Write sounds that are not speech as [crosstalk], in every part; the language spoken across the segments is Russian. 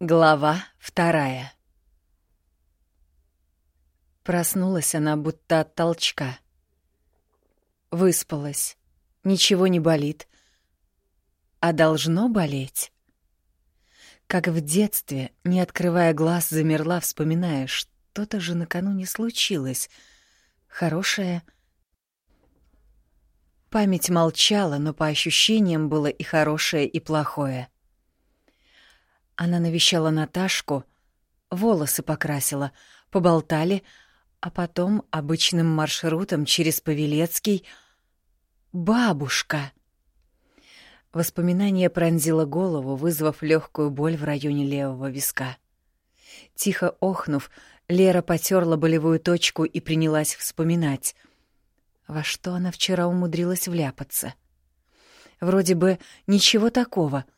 Глава вторая Проснулась она будто от толчка. Выспалась. Ничего не болит. А должно болеть. Как в детстве, не открывая глаз, замерла, вспоминая, что-то же накануне случилось. Хорошее. Память молчала, но по ощущениям было и хорошее, и плохое — она навещала Наташку, волосы покрасила, поболтали, а потом обычным маршрутом через Павелецкий «Бабушка!» Воспоминание пронзило голову, вызвав легкую боль в районе левого виска. Тихо охнув, Лера потерла болевую точку и принялась вспоминать, во что она вчера умудрилась вляпаться. Вроде бы ничего такого —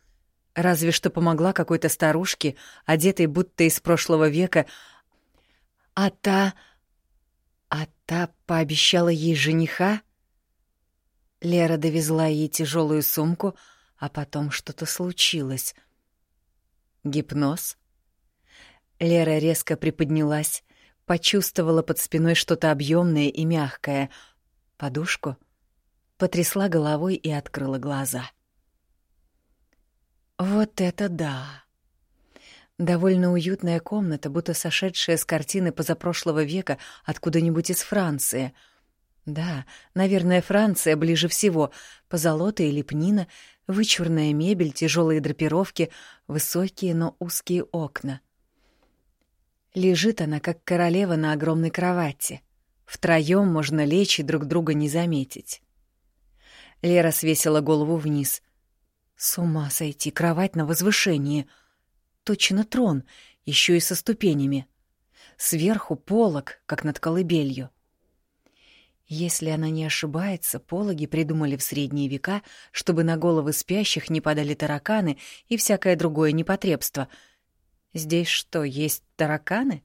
Разве что помогла какой-то старушке, одетой будто из прошлого века. А та... А та пообещала ей жениха? Лера довезла ей тяжелую сумку, а потом что-то случилось. Гипноз? Лера резко приподнялась, почувствовала под спиной что-то объемное и мягкое. Подушку? Потрясла головой и открыла глаза. — вот это да! Довольно уютная комната, будто сошедшая с картины позапрошлого века откуда-нибудь из Франции. Да, наверное, Франция ближе всего. Позолота и лепнина, вычурная мебель, тяжелые драпировки, высокие, но узкие окна. Лежит она, как королева на огромной кровати. Втроем можно лечь и друг друга не заметить. Лера свесила голову вниз — с ума сойти, кровать на возвышении. Точно трон, еще и со ступенями. Сверху полог, как над колыбелью. Если она не ошибается, пологи придумали в средние века, чтобы на головы спящих не падали тараканы и всякое другое непотребство. Здесь что, есть тараканы?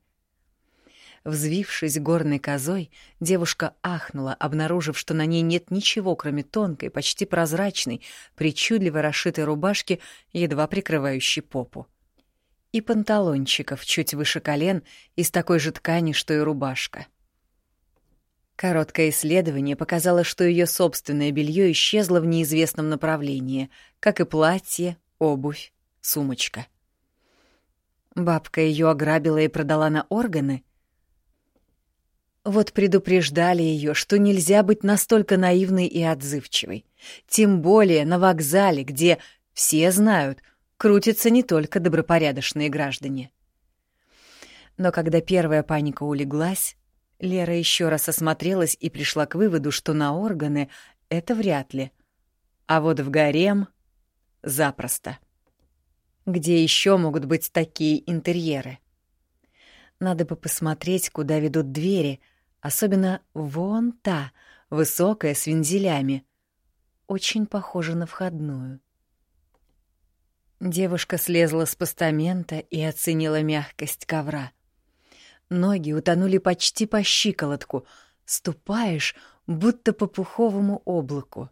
Взвившись горной козой, девушка ахнула, обнаружив, что на ней нет ничего, кроме тонкой, почти прозрачной, причудливо расшитой рубашки, едва прикрывающей попу. И панталончиков чуть выше колен из такой же ткани, что и рубашка. Короткое исследование показало, что ее собственное белье исчезло в неизвестном направлении, как и платье, обувь, сумочка. Бабка ее ограбила и продала на органы — вот предупреждали ее, что нельзя быть настолько наивной и отзывчивой. Тем более на вокзале, где, все знают, крутятся не только добропорядочные граждане. Но когда первая паника улеглась, Лера еще раз осмотрелась и пришла к выводу, что на органы это вряд ли. А вот в гарем — запросто. Где еще могут быть такие интерьеры? Надо бы посмотреть, куда ведут двери — Особенно вон та, высокая, с вензелями. Очень похожа на входную. Девушка слезла с постамента и оценила мягкость ковра. Ноги утонули почти по щиколотку. Ступаешь, будто по пуховому облаку.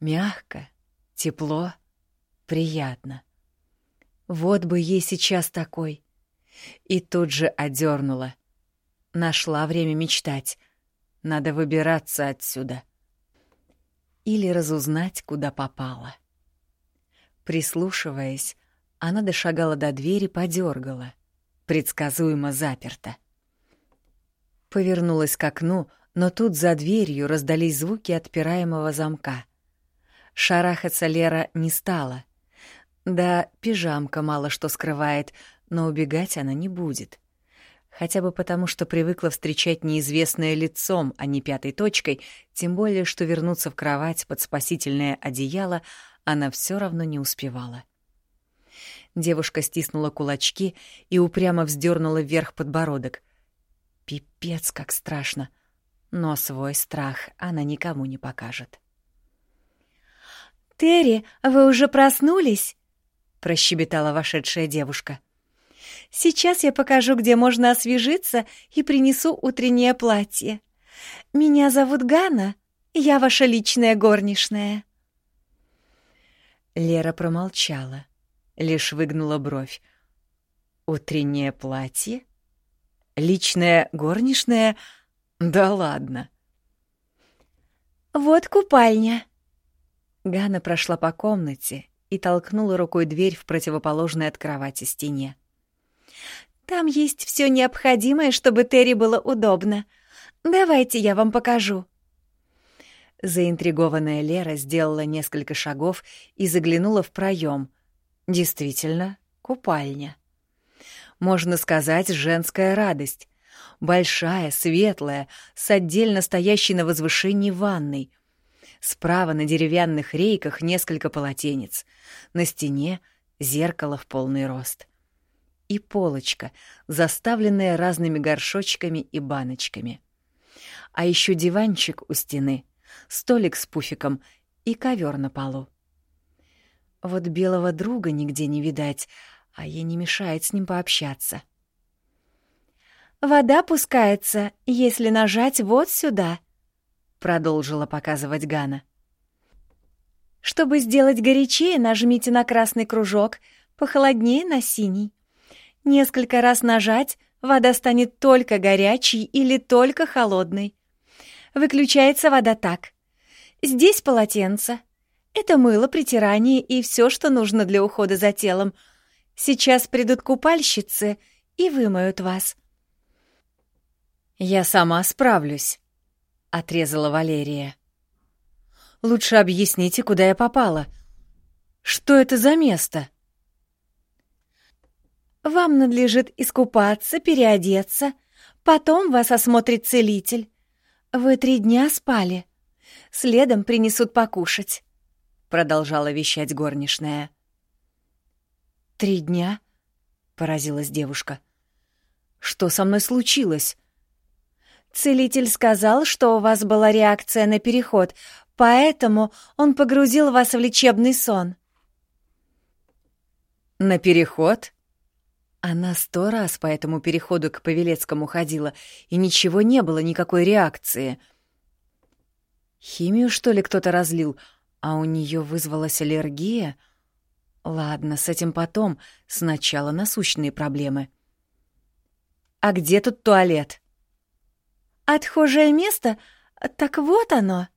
Мягко, тепло, приятно. Вот бы ей сейчас такой. И тут же одернула. Нашла время мечтать. Надо выбираться отсюда. Или разузнать, куда попала. Прислушиваясь, она дошагала до двери, подергала. Предсказуемо заперта. Повернулась к окну, но тут за дверью раздались звуки отпираемого замка. Шарахаться Лера не стала. Да, пижамка мало что скрывает, но убегать она не будет хотя бы потому, что привыкла встречать неизвестное лицом, а не пятой точкой, тем более, что вернуться в кровать под спасительное одеяло она все равно не успевала. Девушка стиснула кулачки и упрямо вздернула вверх подбородок. Пипец, как страшно. Но свой страх она никому не покажет. «Терри, вы уже проснулись?» — прощебетала вошедшая девушка. — Сейчас я покажу, где можно освежиться, и принесу утреннее платье. Меня зовут Гана, я ваша личная горничная». Лера промолчала, лишь выгнула бровь. Утреннее платье? Личное горничное? Да ладно. Вот купальня. Гана прошла по комнате и толкнула рукой дверь в противоположной от кровати стене. Там есть все необходимое, чтобы Терри было удобно. Давайте я вам покажу. Заинтригованная Лера сделала несколько шагов и заглянула в проем. Действительно, купальня. Можно сказать, женская радость. Большая, светлая, с отдельно стоящей на возвышении ванной. Справа на деревянных рейках несколько полотенец. На стене зеркало в полный рост. И полочка, заставленная разными горшочками и баночками. А еще диванчик у стены, столик с пуфиком и ковер на полу. Вот белого друга нигде не видать, а ей не мешает с ним пообщаться. «Вода пускается, если нажать вот сюда», — продолжила показывать Гана. «Чтобы сделать горячее, нажмите на красный кружок, похолоднее — на синий. Несколько раз нажать, вода станет только горячей или только холодной. Выключается вода так. Здесь полотенце. Это мыло, притирание и все, что нужно для ухода за телом. Сейчас придут купальщицы и вымоют вас. «Я сама справлюсь», — отрезала Валерия. «Лучше объясните, куда я попала. Что это за место?» «Вам надлежит искупаться, переодеться. Потом вас осмотрит целитель. Вы три дня спали. Следом принесут покушать», — продолжала вещать горничная. «Три дня?» — поразилась девушка. «Что со мной случилось?» Целитель сказал, что у вас была реакция на переход, поэтому он погрузил вас в лечебный сон. На переход? Она сто раз по этому переходу к Павелецкому ходила, и ничего не было, никакой реакции. Химию, что ли, кто-то разлил, а у нее вызвалась аллергия? Ладно, с этим потом, сначала насущные проблемы. «А где тут туалет?» «Отхожее место? Так вот оно!»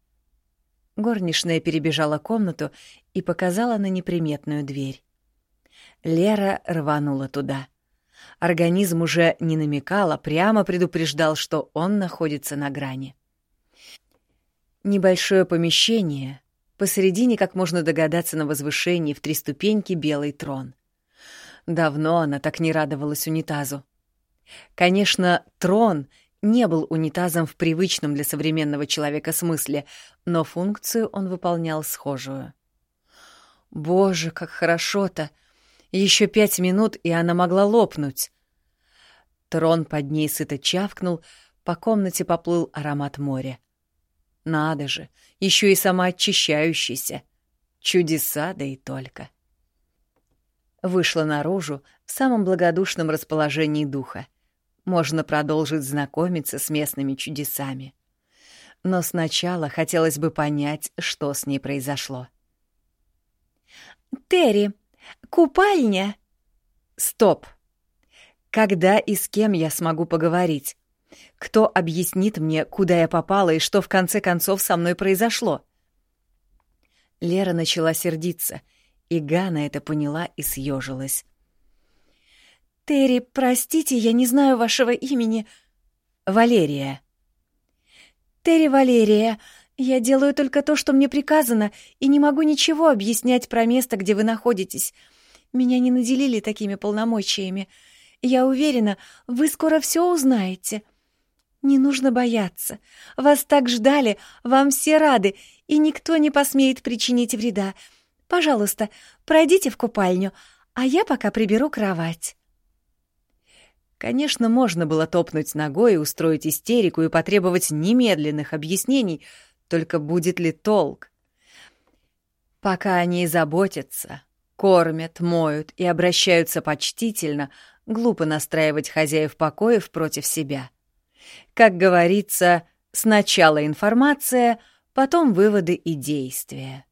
Горничная перебежала комнату и показала на неприметную дверь. Лера рванула туда. Организм уже не намекал, а прямо предупреждал, что он находится на грани. Небольшое помещение, посередине, как можно догадаться, на возвышении в три ступеньки белый трон. Давно она так не радовалась унитазу. Конечно, трон — не был унитазом в привычном для современного человека смысле, но функцию он выполнял схожую. Боже, как хорошо-то! Еще пять минут, и она могла лопнуть. Трон под ней сыто чавкнул, по комнате поплыл аромат моря. Надо же, еще и самоочищающийся. Чудеса, да и только. Вышла наружу в самом благодушном расположении духа можно продолжить знакомиться с местными чудесами. Но сначала хотелось бы понять, что с ней произошло. «Терри, купальня!» «Стоп! Когда и с кем я смогу поговорить? Кто объяснит мне, куда я попала и что в конце концов со мной произошло?» Лера начала сердиться, и Гана это поняла и съежилась. «Терри, простите, я не знаю вашего имени». «Валерия». «Терри Валерия, я делаю только то, что мне приказано, и не могу ничего объяснять про место, где вы находитесь. Меня не наделили такими полномочиями. Я уверена, вы скоро все узнаете. Не нужно бояться. Вас так ждали, вам все рады, и никто не посмеет причинить вреда. Пожалуйста, пройдите в купальню, а я пока приберу кровать». Конечно, можно было топнуть ногой, устроить истерику и потребовать немедленных объяснений, только будет ли толк? Пока они заботятся, кормят, моют и обращаются почтительно, глупо настраивать хозяев покоев против себя. Как говорится, сначала информация, потом выводы и действия.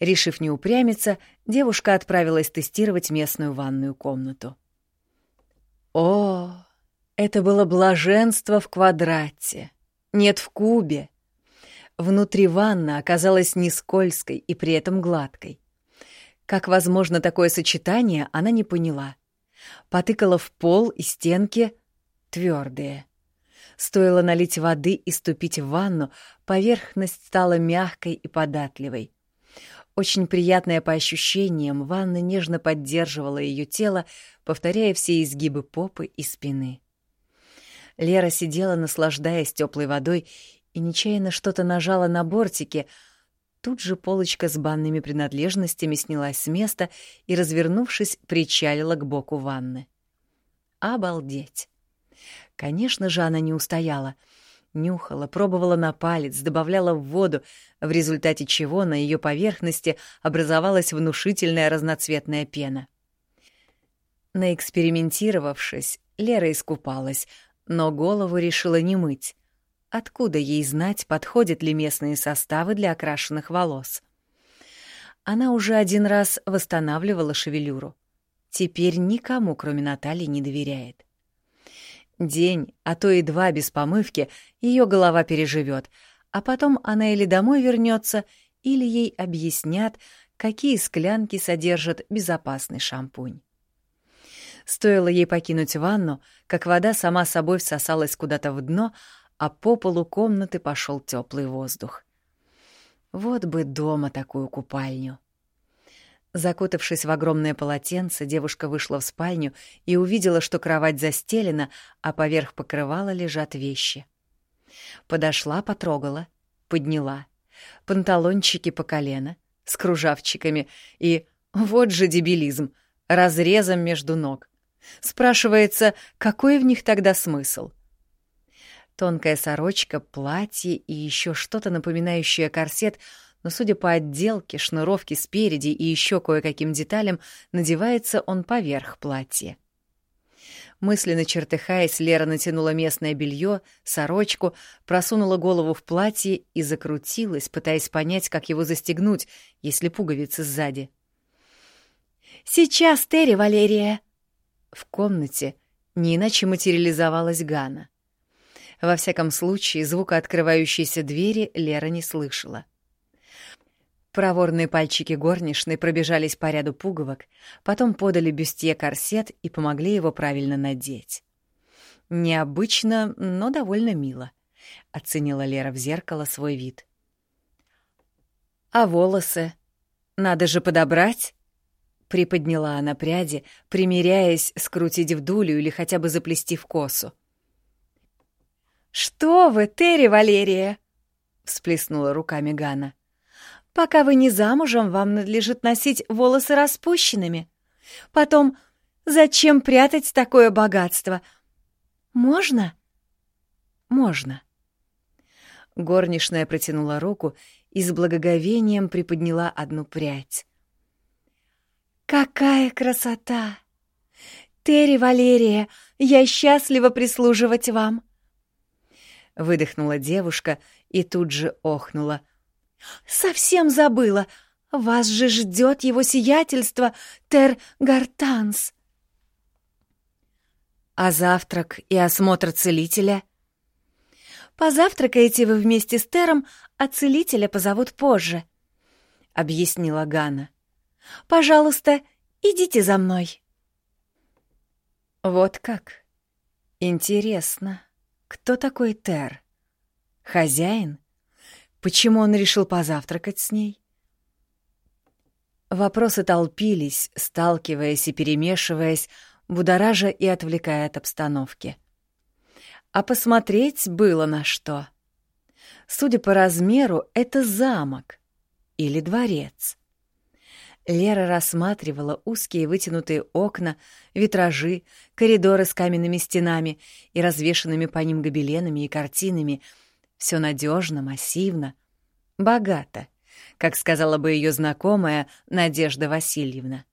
Решив не упрямиться, девушка отправилась тестировать местную ванную комнату. О, это было блаженство в квадрате, нет в кубе. Внутри ванна оказалась не скользкой и при этом гладкой. Как возможно такое сочетание, она не поняла. Потыкала в пол и стенки твердые. Стоило налить воды и ступить в ванну, поверхность стала мягкой и податливой. Очень приятная по ощущениям, ванна нежно поддерживала ее тело, повторяя все изгибы попы и спины. Лера сидела, наслаждаясь теплой водой, и нечаянно что-то нажала на бортике. Тут же полочка с банными принадлежностями снялась с места и, развернувшись, причалила к боку ванны. Обалдеть! Конечно же, она не устояла. Нюхала, пробовала на палец, добавляла в воду, в результате чего на ее поверхности образовалась внушительная разноцветная пена. Наэкспериментировавшись, Лера искупалась, но голову решила не мыть. Откуда ей знать, подходят ли местные составы для окрашенных волос? Она уже один раз восстанавливала шевелюру. Теперь никому, кроме Натальи, не доверяет. День, а то и два без помывки ее голова переживет, а потом она или домой вернется, или ей объяснят, какие склянки содержат безопасный шампунь. Стоило ей покинуть ванну, как вода сама собой всосалась куда-то в дно, а по полу комнаты пошел теплый воздух. Вот бы дома такую купальню. Закутавшись в огромное полотенце, девушка вышла в спальню и увидела, что кровать застелена, а поверх покрывала лежат вещи. Подошла, потрогала, подняла. Панталончики по колено, с кружавчиками и, вот же дебилизм, разрезом между ног. Спрашивается, какой в них тогда смысл? Тонкая сорочка, платье и еще что-то напоминающее корсет — но, судя по отделке, шнуровке спереди и еще кое-каким деталям, надевается он поверх платья. Мысленно чертыхаясь, Лера натянула местное белье, сорочку, просунула голову в платье и закрутилась, пытаясь понять, как его застегнуть, если пуговицы сзади. «Сейчас, Терри, Валерия!» В комнате не иначе материализовалась Гана. Во всяком случае, звука открывающейся двери Лера не слышала. Проворные пальчики горничной пробежались по ряду пуговок, потом подали бюстье корсет и помогли его правильно надеть. Необычно, но довольно мило, — оценила Лера в зеркало свой вид. «А волосы? Надо же подобрать?» Приподняла она пряди, примеряясь скрутить в дулю или хотя бы заплести в косу. «Что вы, Терри Валерия!» — всплеснула руками Гана. Пока вы не замужем, вам надлежит носить волосы распущенными. Потом, зачем прятать такое богатство? Можно? Можно. Горничная протянула руку и с благоговением приподняла одну прядь. «Какая красота! Терри Валерия, я счастлива прислуживать вам!» Выдохнула девушка и тут же охнула — Совсем забыла. Вас же ждет его сиятельство Тер Гартанс. А завтрак и осмотр целителя? Позавтракаете вы вместе с Тером, а целителя позовут позже, — объяснила Гана. Пожалуйста, идите за мной. Вот как. Интересно, кто такой Тер? Хозяин? Почему он решил позавтракать с ней? Вопросы толпились, сталкиваясь и перемешиваясь, будоража и отвлекая от обстановки. А посмотреть было на что. Судя по размеру, это замок или дворец. Лера рассматривала узкие вытянутые окна, витражи, коридоры с каменными стенами и развешанными по ним гобеленами и картинами — все надежно, массивно, богато, как сказала бы ее знакомая Надежда Васильевна.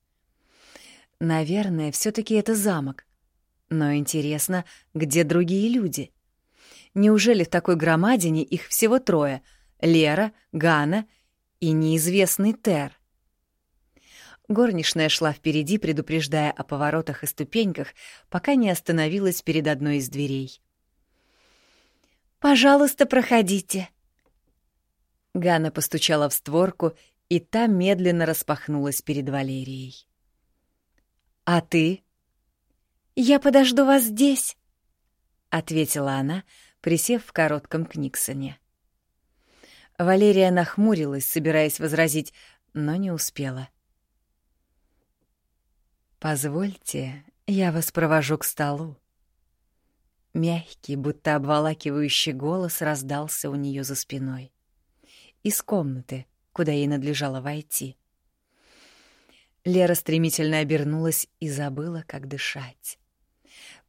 Наверное, все-таки это замок. Но интересно, где другие люди? Неужели в такой громадине их всего трое — Лера, Гана и неизвестный Тер? Горничная шла впереди, предупреждая о поворотах и ступеньках, пока не остановилась перед одной из дверей. «Пожалуйста, проходите». Ганна постучала в створку, и та медленно распахнулась перед Валерией. «А ты?» «Я подожду вас здесь», — ответила она, присев в коротком книгсоне. Валерия нахмурилась, собираясь возразить, но не успела. «Позвольте, я вас провожу к столу». Мягкий, будто обволакивающий голос раздался у нее за спиной. Из комнаты, куда ей надлежало войти. Лера стремительно обернулась и забыла, как дышать.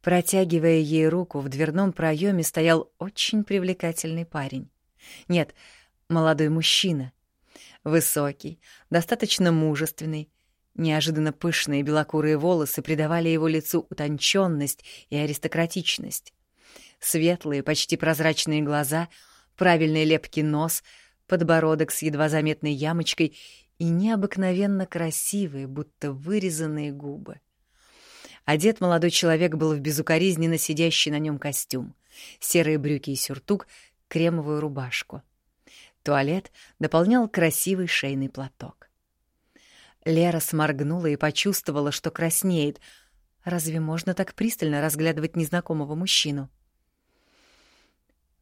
Протягивая ей руку, в дверном проеме стоял очень привлекательный парень. Нет, молодой мужчина. Высокий, достаточно мужественный. Неожиданно пышные белокурые волосы придавали его лицу утонченность и аристократичность. Светлые, почти прозрачные глаза, правильный лепкий нос, подбородок с едва заметной ямочкой и необыкновенно красивые, будто вырезанные губы. Одет молодой человек был в безукоризненно сидящий на нем костюм, серые брюки и сюртук, кремовую рубашку. Туалет дополнял красивый шейный платок. Лера сморгнула и почувствовала, что краснеет. Разве можно так пристально разглядывать незнакомого мужчину?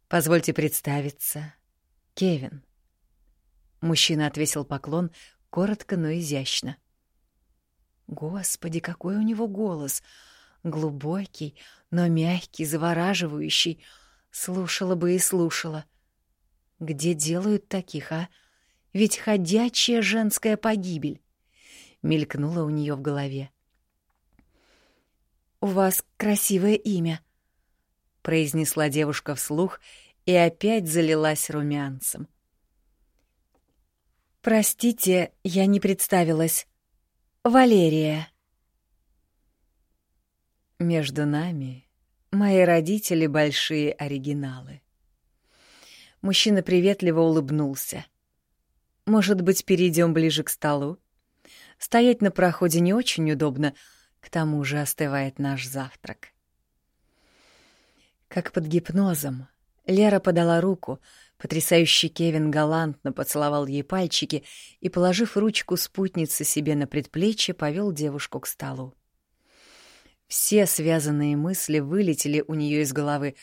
«Позвольте представиться. Кевин». Мужчина отвесил поклон, коротко, но изящно. — Господи, какой у него голос! Глубокий, но мягкий, завораживающий. Слушала бы и слушала. Где делают таких, а? Ведь ходячая женская погибель. Мелькнула у нее в голове. «У вас красивое имя», — произнесла девушка вслух и опять залилась румянцем. «Простите, я не представилась. Валерия. Между нами мои родители большие оригиналы. Мужчина приветливо улыбнулся. Может быть, перейдем ближе к столу? Стоять на проходе не очень удобно, к тому же остывает наш завтрак. Как под гипнозом, Лера подала руку, Потрясающий Кевин галантно поцеловал ей пальчики и, положив ручку спутницы себе на предплечье, повел девушку к столу. Все связанные мысли вылетели у нее из головы.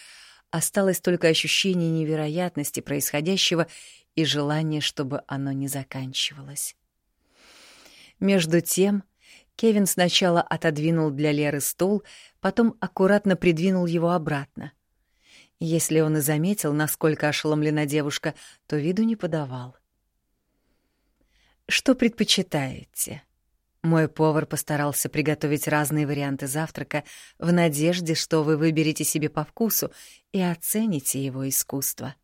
Осталось только ощущение невероятности происходящего и желание, чтобы оно не заканчивалось. Между тем, Кевин сначала отодвинул для Леры стул, потом аккуратно придвинул его обратно. Если он и заметил, насколько ошеломлена девушка, то виду не подавал. «Что предпочитаете?» Мой повар постарался приготовить разные варианты завтрака в надежде, что вы выберете себе по вкусу и оцените его искусство.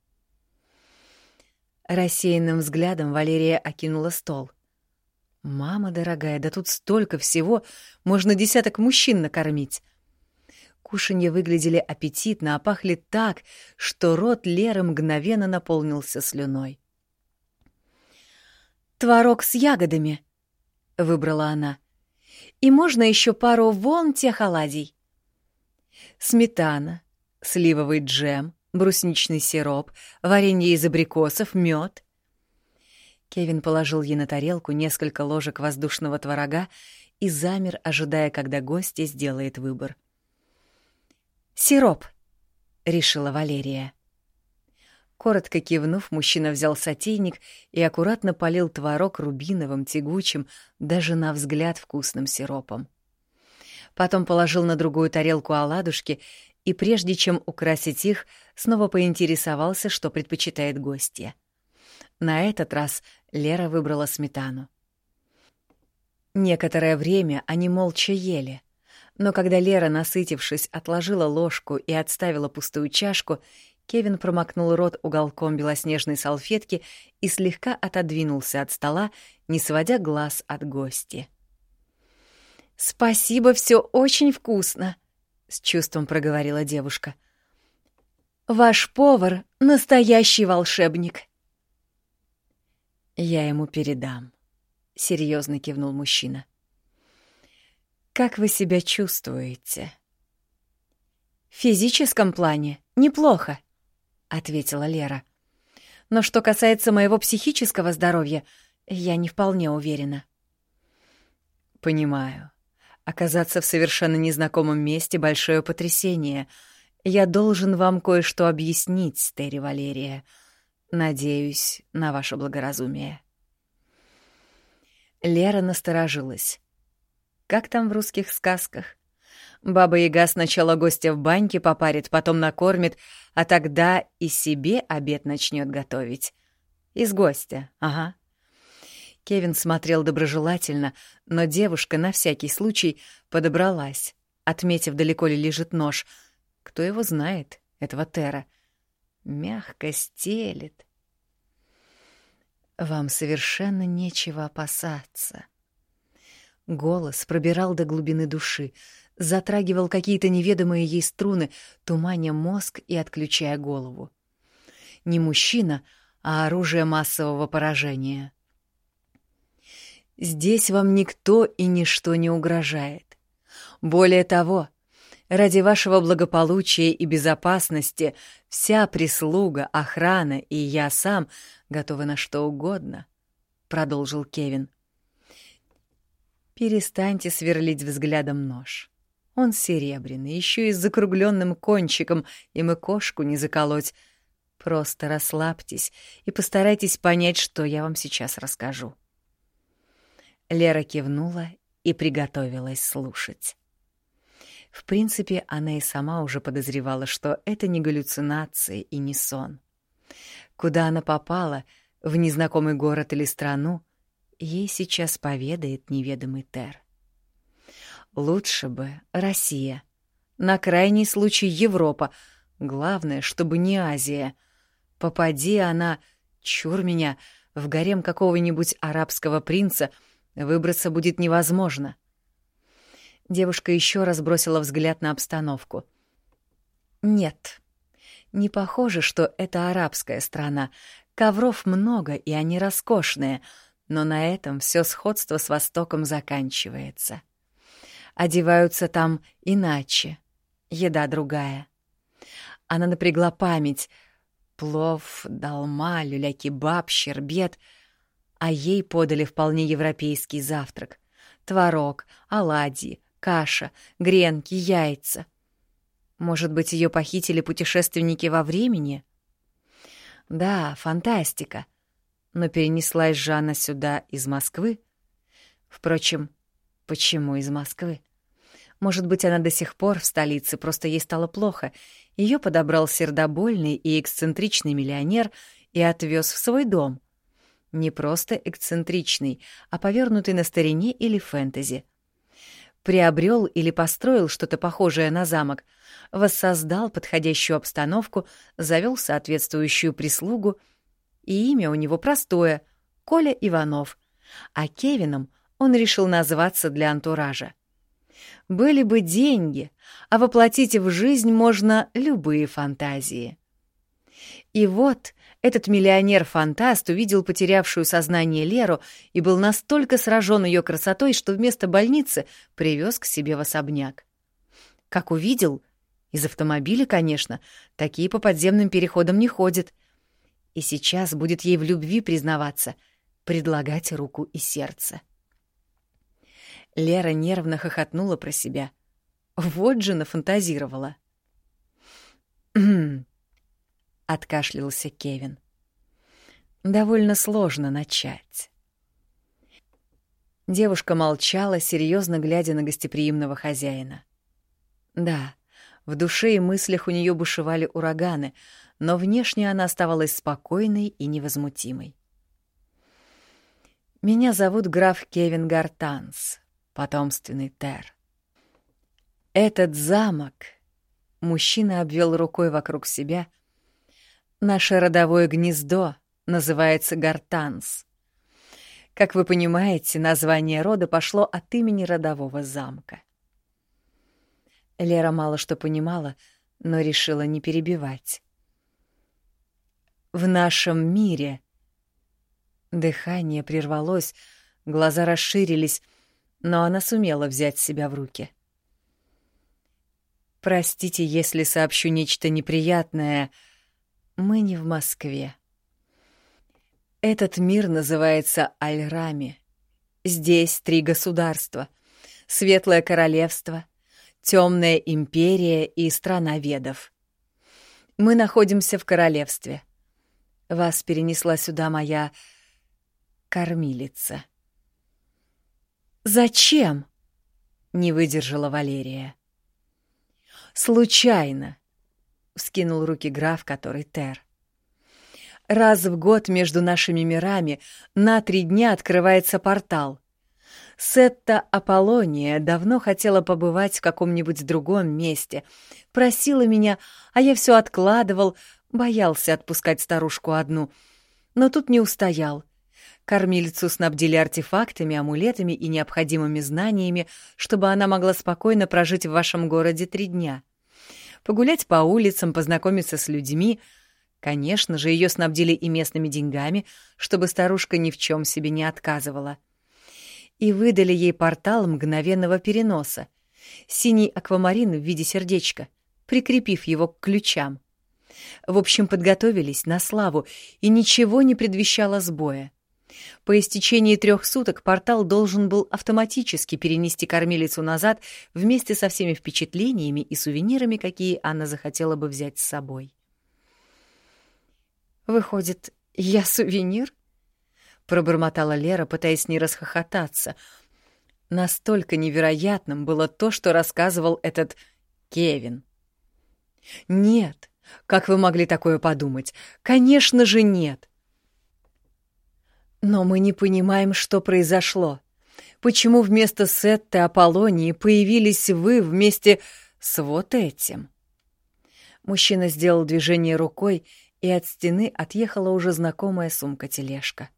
Рассеянным взглядом Валерия окинула стол. «Мама дорогая, да тут столько всего, можно десяток мужчин накормить. Кушанья выглядели аппетитно, а пахли так, что рот Леры мгновенно наполнился слюной. «Творог с ягодами», — выбрала она. «И можно еще пару вон тех оладий». Сметана, сливовый джем, брусничный сироп, варенье из абрикосов, мед. Кевин положил ей на тарелку несколько ложек воздушного творога и замер, ожидая, когда гостья сделает выбор. «Сироп», — решила Валерия. Коротко кивнув, мужчина взял сотейник и аккуратно полил творог рубиновым, тягучим, даже на взгляд вкусным сиропом. Потом положил на другую тарелку оладушки и, прежде чем украсить их, снова поинтересовался, что предпочитает гостья. На этот раз Лера выбрала сметану. Некоторое время они молча ели — но когда Лера, насытившись, отложила ложку и отставила пустую чашку, Кевин промокнул рот уголком белоснежной салфетки и слегка отодвинулся от стола, не сводя глаз от гости. «Спасибо, все очень вкусно», — с чувством проговорила девушка. «Ваш повар — настоящий волшебник». «Я ему передам», — серьезно кивнул мужчина. «Как вы себя чувствуете?» «В физическом плане неплохо», — ответила Лера. «Но что касается моего психического здоровья, я не вполне уверена». «Понимаю. Оказаться в совершенно незнакомом месте — большое потрясение. Я должен вам кое-что объяснить, Терри Валерия. Надеюсь на ваше благоразумие». Лера насторожилась. Как там в русских сказках? Баба-яга сначала гостя в баньке попарит, потом накормит, а тогда и себе обед начнет готовить. Из гостя, ага. Кевин смотрел доброжелательно, но девушка на всякий случай подобралась, отметив, далеко ли лежит нож. Кто его знает, этого Тера? Мягко стелет. Вам совершенно нечего опасаться. Голос пробирал до глубины души, затрагивал какие-то неведомые ей струны, туманя мозг и отключая голову. Не мужчина, а оружие массового поражения. Здесь вам никто и ничто не угрожает. Более того, ради вашего благополучия и безопасности вся прислуга, охрана и я сам готовы на что угодно, — продолжил Кевин. Перестаньте сверлить взглядом нож. Он серебряный, еще и с закругленным кончиком, им и кошку не заколоть. Просто расслабьтесь и постарайтесь понять, что я вам сейчас расскажу. Лера кивнула и приготовилась слушать. В принципе, она и сама уже подозревала, что это не галлюцинации и не сон. Куда она попала, в незнакомый город или страну, ей сейчас поведает неведомый Тер. Лучше бы Россия. На крайний случай Европа. Главное, чтобы не Азия. Попади она, чур меня, в гарем какого-нибудь арабского принца, выбраться будет невозможно. Девушка еще раз бросила взгляд на обстановку. Нет, не похоже, что это арабская страна. Ковров много, и они роскошные, но на этом все сходство с Востоком заканчивается. — одеваются там иначе, еда другая. Она напрягла память. Плов, долма, люля-кебаб, щербет. А ей подали вполне европейский завтрак. Творог, оладьи, каша, гренки, яйца. Может быть, ее похитили путешественники во времени? Да, фантастика. Но перенеслась же она сюда из Москвы. Впрочем, Почему из Москвы? Может быть, она до сих пор в столице, просто ей стало плохо. Ее подобрал сердобольный и эксцентричный миллионер и отвез в свой дом. Не просто эксцентричный, а повернутый на старине или фэнтези. Приобрел или построил что-то похожее на замок, воссоздал подходящую обстановку, завел соответствующую прислугу, и имя у него простое — Коля Иванов, а Кевином — он решил назваться для антуража. Были бы деньги, а воплотить в жизнь можно любые фантазии. И вот этот миллионер-фантаст увидел потерявшую сознание Леру и был настолько сражен ее красотой, что вместо больницы привез к себе в особняк. Как увидел, из автомобиля, конечно, такие по подземным переходам не ходят. И сейчас будет ей в любви признаваться, предлагать руку и сердце. Лера нервно хохотнула про себя. Вот же нафантазировала. [clears throat] Откашлялся Кевин. «Довольно сложно начать». Девушка молчала, серьезно глядя на гостеприимного хозяина. Да, в душе и мыслях у нее бушевали ураганы, но внешне она оставалась спокойной и невозмутимой. «Меня зовут граф Кевин Гартанс потомственный Тер. Этот замок, мужчина обвел рукой вокруг себя, наше родовое гнездо называется Гартанс. Как вы понимаете, название рода пошло от имени родового замка. Лера мало что понимала, но решила не перебивать. В нашем мире дыхание прервалось, глаза расширились, но она сумела взять себя в руки. «Простите, если сообщу нечто неприятное. Мы не в Москве. Этот мир называется Аль-Рами. Здесь три государства — Светлое Королевство, Темная Империя и Страна Ведов. Мы находимся в королевстве. Вас перенесла сюда моя кормилица. «Зачем?» — не выдержала Валерия. «Случайно», — вскинул руки граф, который Тер. «Раз в год между нашими мирами на три дня открывается портал. Сетта Аполлония давно хотела побывать в каком-нибудь другом месте, просила меня, а я все откладывал, боялся отпускать старушку одну. Но тут не устоял. Кормильцу снабдили артефактами, амулетами и необходимыми знаниями, чтобы она могла спокойно прожить в вашем городе три дня. Погулять по улицам, познакомиться с людьми. Конечно же, ее снабдили и местными деньгами, чтобы старушка ни в чем себе не отказывала. И выдали ей портал мгновенного переноса. Синий аквамарин в виде сердечка, прикрепив его к ключам. В общем, подготовились на славу, и ничего не предвещало сбоя. По истечении трех суток портал должен был автоматически перенести кормилицу назад вместе со всеми впечатлениями и сувенирами, какие Анна захотела бы взять с собой. «Выходит, я сувенир?» — пробормотала Лера, пытаясь не расхохотаться. Настолько невероятным было то, что рассказывал этот Кевин. «Нет, как вы могли такое подумать? Конечно же нет!» Но мы не понимаем, что произошло. Почему вместо Сетты Аполлонии появились вы вместе с вот этим? Мужчина сделал движение рукой, и от стены отъехала уже знакомая сумка-тележка.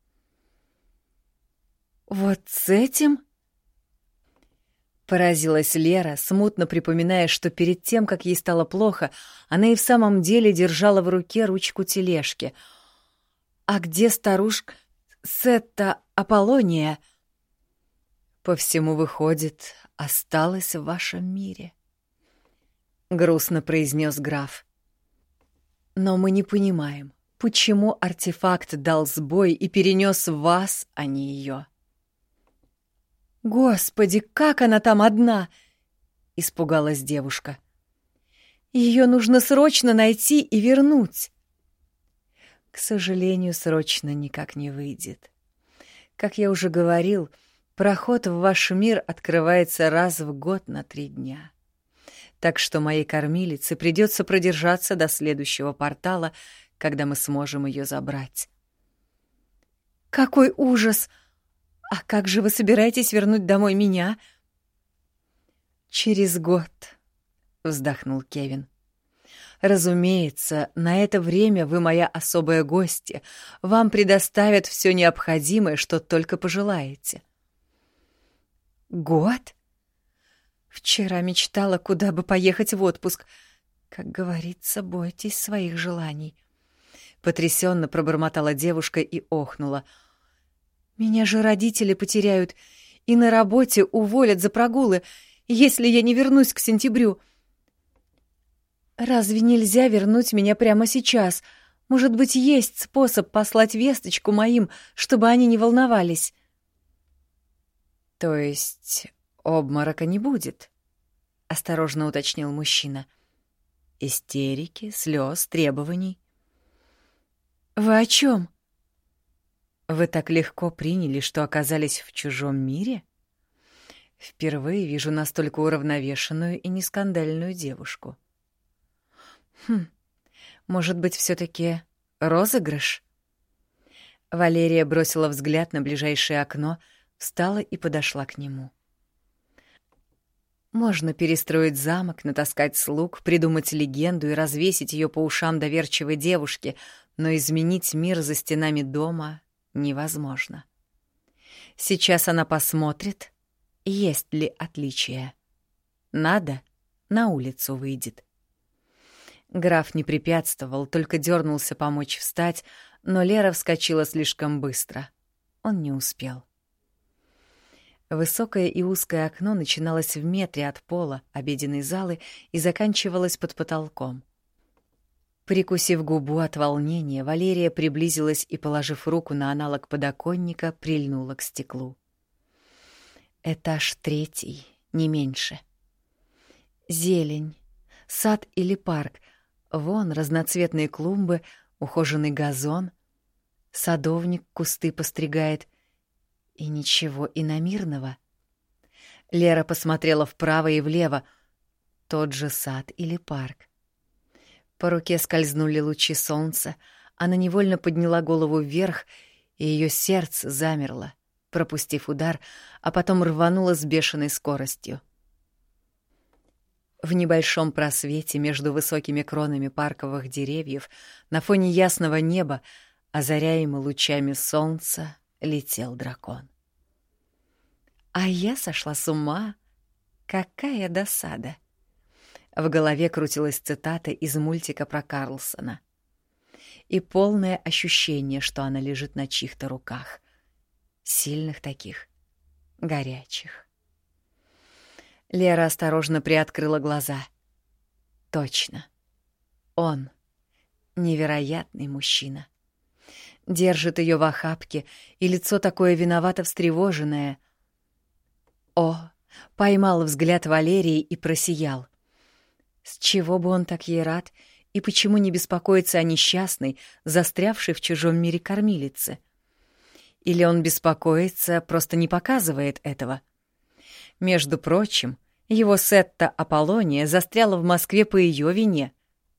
«Вот с этим?» Поразилась Лера, смутно припоминая, что перед тем, как ей стало плохо, она и в самом деле держала в руке ручку тележки. «А где старушка?» Сетта Аполлония, по всему выходит, осталась в вашем мире. Грустно произнес граф. Но мы не понимаем, почему артефакт дал сбой и перенес вас, а не ее. Господи, как она там одна! Испугалась девушка. Ее нужно срочно найти и вернуть к сожалению, срочно никак не выйдет. Как я уже говорил, проход в ваш мир открывается раз в год на три дня. Так что моей кормилице придется продержаться до следующего портала, когда мы сможем ее забрать. «Какой ужас! А как же вы собираетесь вернуть домой меня?» «Через год», — вздохнул Кевин. Разумеется, на это время вы моя особая гостья. Вам предоставят все необходимое, что только пожелаете. Год? Вчера мечтала, куда бы поехать в отпуск. Как говорится, бойтесь своих желаний. Потрясенно пробормотала девушка и охнула. Меня же родители потеряют и на работе уволят за прогулы, если я не вернусь к сентябрю. — «Разве нельзя вернуть меня прямо сейчас? Может быть, есть способ послать весточку моим, чтобы они не волновались?» «То есть обморока не будет?» — осторожно уточнил мужчина. «Истерики, слез, требований». «Вы о чем? «Вы так легко приняли, что оказались в чужом мире?» «Впервые вижу настолько уравновешенную и нескандальную девушку». Хм, может быть, все таки розыгрыш? Валерия бросила взгляд на ближайшее окно, встала и подошла к нему. Можно перестроить замок, натаскать слуг, придумать легенду и развесить ее по ушам доверчивой девушки, но изменить мир за стенами дома невозможно. Сейчас она посмотрит, есть ли отличия. Надо — на улицу выйдет. Граф не препятствовал, только дернулся помочь встать, но Лера вскочила слишком быстро. Он не успел. Высокое и узкое окно начиналось в метре от пола обеденной залы и заканчивалось под потолком. Прикусив губу от волнения, Валерия приблизилась и, положив руку на аналог подоконника, прильнула к стеклу. Этаж третий, не меньше. Зелень, сад или парк, вон разноцветные клумбы, ухоженный газон, садовник кусты постригает — и ничего иномирного. Лера посмотрела вправо и влево. Тот же сад или парк. По руке скользнули лучи солнца, она невольно подняла голову вверх, и ее сердце замерло, пропустив удар, а потом рвануло с бешеной скоростью. В небольшом просвете между высокими кронами парковых деревьев на фоне ясного неба, озаряемый лучами солнца, летел дракон. А я сошла с ума. Какая досада. В голове крутилась цитата из мультика про Карлсона. И полное ощущение, что она лежит на чьих-то руках. Сильных таких, горячих. Лера осторожно приоткрыла глаза. Точно. Он — невероятный мужчина держит ее в охапке, и лицо такое виновато встревоженное. О, поймал взгляд Валерии и просиял. С чего бы он так ей рад, и почему не беспокоится о несчастной, застрявшей в чужом мире кормилице? Или он беспокоится, просто не показывает этого? Между прочим, его Сетта Аполлония застряла в Москве по ее вине,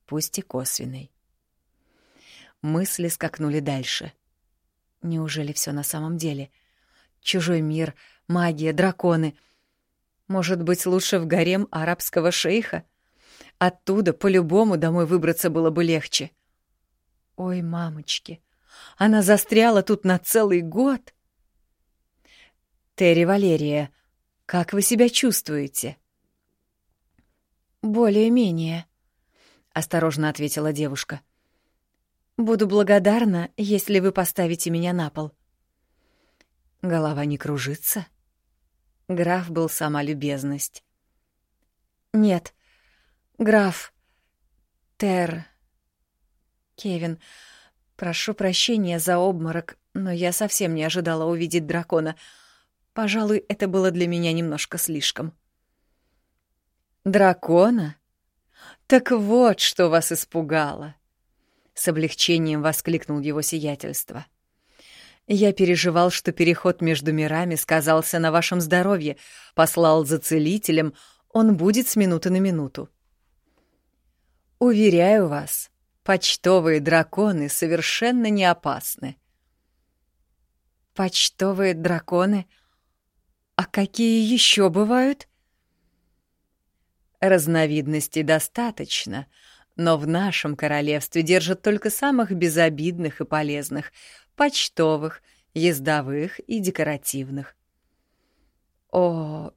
пусть и косвенной. Мысли скакнули дальше. Неужели все на самом деле? Чужой мир, магия, драконы. Может быть, лучше в гарем арабского шейха? Оттуда по-любому домой выбраться было бы легче. Ой, мамочки, она застряла тут на целый год. Терри Валерия, как вы себя чувствуете? Более-менее, осторожно ответила девушка. — Буду благодарна, если вы поставите меня на пол. Голова не кружится? Граф был сама любезность. Нет, граф Тер... Кевин, прошу прощения за обморок, но я совсем не ожидала увидеть дракона. Пожалуй, это было для меня немножко слишком. Дракона? Так вот, что вас испугало. С облегчением воскликнул его сиятельство. Я переживал, что переход между мирами сказался на вашем здоровье, послал за целителем, он будет с минуты на минуту. Уверяю вас, почтовые драконы совершенно не опасны. Почтовые драконы? А какие еще бывают? Разновидностей достаточно — но в нашем королевстве держат только самых безобидных и полезных — почтовых, ездовых и декоративных. О,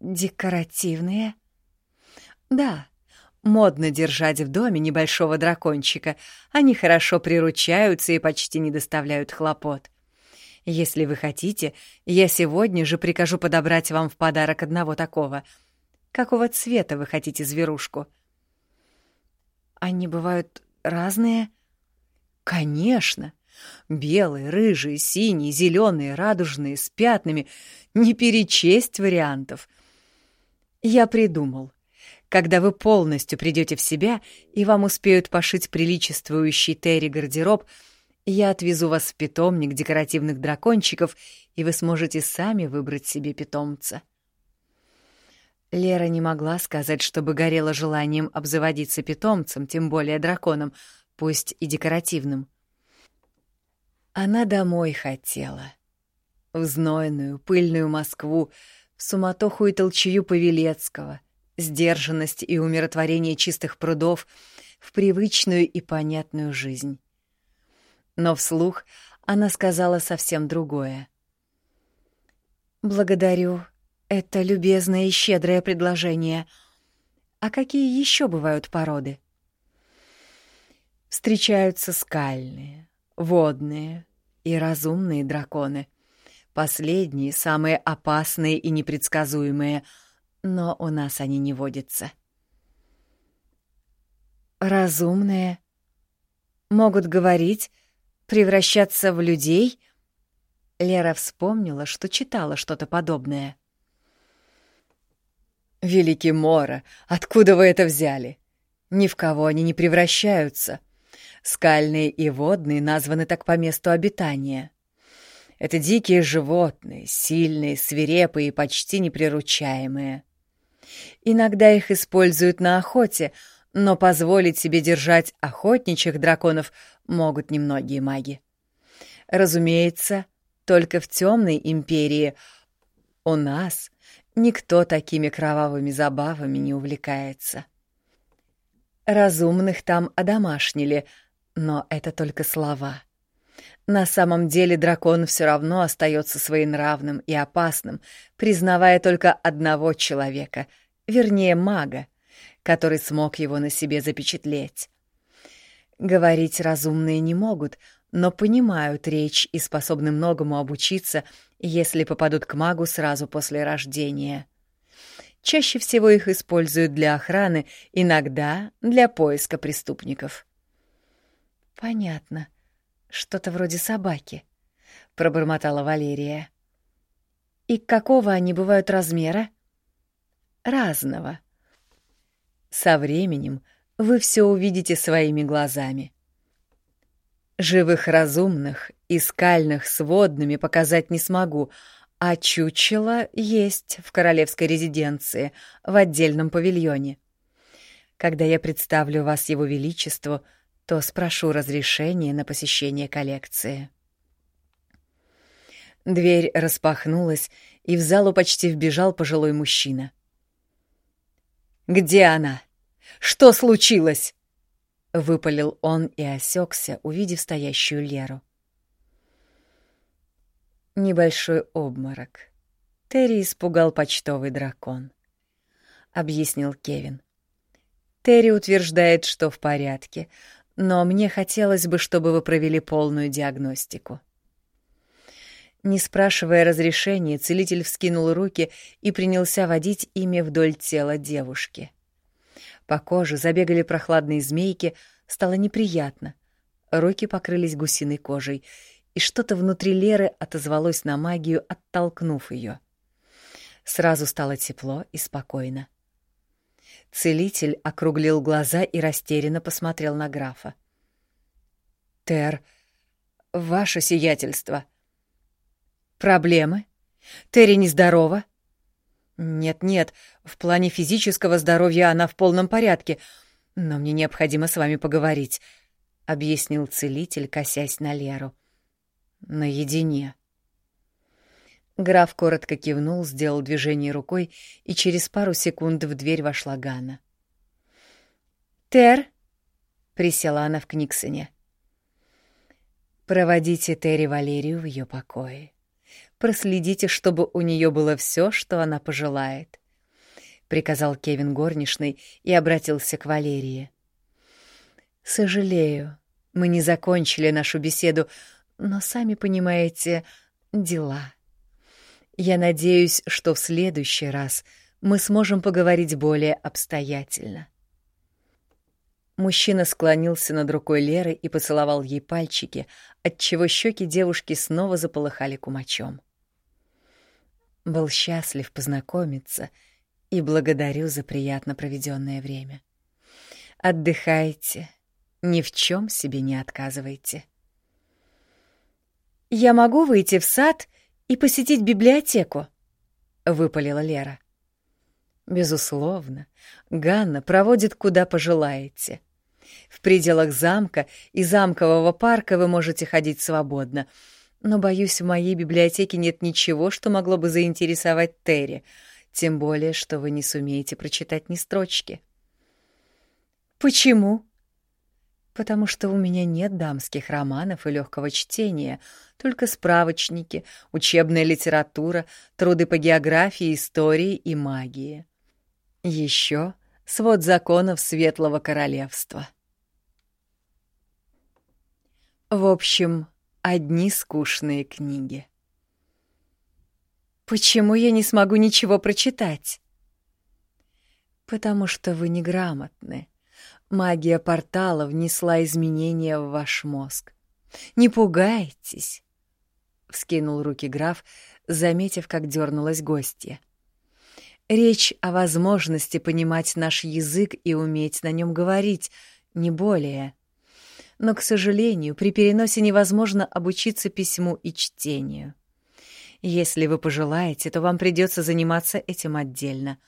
декоративные? Да, модно держать в доме небольшого дракончика. Они хорошо приручаются и почти не доставляют хлопот. Если вы хотите, я сегодня же прикажу подобрать вам в подарок одного такого. Какого цвета вы хотите зверушку? — они бывают разные? Конечно. Белые, рыжие, синие, зеленые, радужные, с пятнами. Не перечесть вариантов. Я придумал. Когда вы полностью придете в себя и вам успеют пошить приличествующий Терри гардероб, я отвезу вас в питомник декоративных дракончиков, и вы сможете сами выбрать себе питомца. Лера не могла сказать, чтобы горела желанием обзаводиться питомцем, тем более драконом, пусть и декоративным. Она домой хотела. В знойную, пыльную Москву, в суматоху и толчую Павелецкого, сдержанность и умиротворение чистых прудов, в привычную и понятную жизнь. Но вслух она сказала совсем другое. «Благодарю, это любезное и щедрое предложение. А какие еще бывают породы? Встречаются скальные, водные и разумные драконы. Последние самые опасные и непредсказуемые, но у нас они не водятся. Разумные. Могут говорить, превращаться в людей? Лера вспомнила, что читала что-то подобное. «Великий Мора, откуда вы это взяли? Ни в кого они не превращаются. Скальные и водные названы так по месту обитания. Это дикие животные, сильные, свирепые и почти неприручаемые. Иногда их используют на охоте, но позволить себе держать охотничьих драконов могут немногие маги. Разумеется, только в темной империи у нас никто такими кровавыми забавами не увлекается. Разумных там одомашнили, но это только слова. На самом деле дракон все равно остается своенравным и опасным, признавая только одного человека, вернее мага, который смог его на себе запечатлеть. Говорить разумные не могут, но понимают речь и способны многому обучиться, если попадут к магу сразу после рождения. Чаще всего их используют для охраны, иногда для поиска преступников. «Понятно. Что-то вроде собаки», — пробормотала Валерия. «И какого они бывают размера?» «Разного», со временем вы все увидите своими глазами. Живых разумных и скальных с водными показать не смогу, а чучело есть в королевской резиденции, в отдельном павильоне. Когда я представлю вас его величеству, то спрошу разрешения на посещение коллекции. Дверь распахнулась, и в залу почти вбежал пожилой мужчина — где она? Что случилось?» — выпалил он и осекся, увидев стоящую Леру. Небольшой обморок. Терри испугал почтовый дракон, — объяснил Кевин. Терри утверждает, что в порядке, но мне хотелось бы, чтобы вы провели полную диагностику. Не спрашивая разрешения, целитель вскинул руки и принялся водить ими вдоль тела девушки. По коже забегали прохладные змейки, стало неприятно. Руки покрылись гусиной кожей, и что-то внутри Леры отозвалось на магию, оттолкнув ее. Сразу стало тепло и спокойно. Целитель округлил глаза и растерянно посмотрел на графа. «Тер, ваше сиятельство!» Проблемы? Терри нездорова? Нет-нет, в плане физического здоровья она в полном порядке, но мне необходимо с вами поговорить, объяснил целитель, косясь на Леру. Наедине. Граф коротко кивнул, сделал движение рукой, и через пару секунд в дверь вошла Ганна. «Тер?» — присела она в Книксоне. «Проводите Терри Валерию в ее покое. Проследите, чтобы у нее было все, что она пожелает, приказал Кевин горничной и обратился к Валерии. Сожалею, мы не закончили нашу беседу, но сами понимаете, дела. Я надеюсь, что в следующий раз мы сможем поговорить более обстоятельно. Мужчина склонился над рукой Леры и поцеловал ей пальчики, отчего щеки девушки снова заполыхали кумачом. Был счастлив познакомиться и благодарю за приятно проведенное время. Отдыхайте, ни в чем себе не отказывайте. «Я могу выйти в сад и посетить библиотеку?» — выпалила Лера. «Безусловно, Ганна проводит куда пожелаете. В пределах замка и замкового парка вы можете ходить свободно — но, боюсь, в моей библиотеке нет ничего, что могло бы заинтересовать Терри, тем более, что вы не сумеете прочитать ни строчки. Почему? Потому что у меня нет дамских романов и легкого чтения, только справочники, учебная литература, труды по географии, истории и магии. Еще свод законов Светлого Королевства. В общем, одни скучные книги. Почему я не смогу ничего прочитать? Потому что вы неграмотны. Магия портала внесла изменения в ваш мозг. Не пугайтесь, вскинул руки граф, заметив, как дернулась гостья. Речь о возможности понимать наш язык и уметь на нем говорить, не более. Но, к сожалению, при переносе невозможно обучиться письму и чтению. Если вы пожелаете, то вам придется заниматься этим отдельно.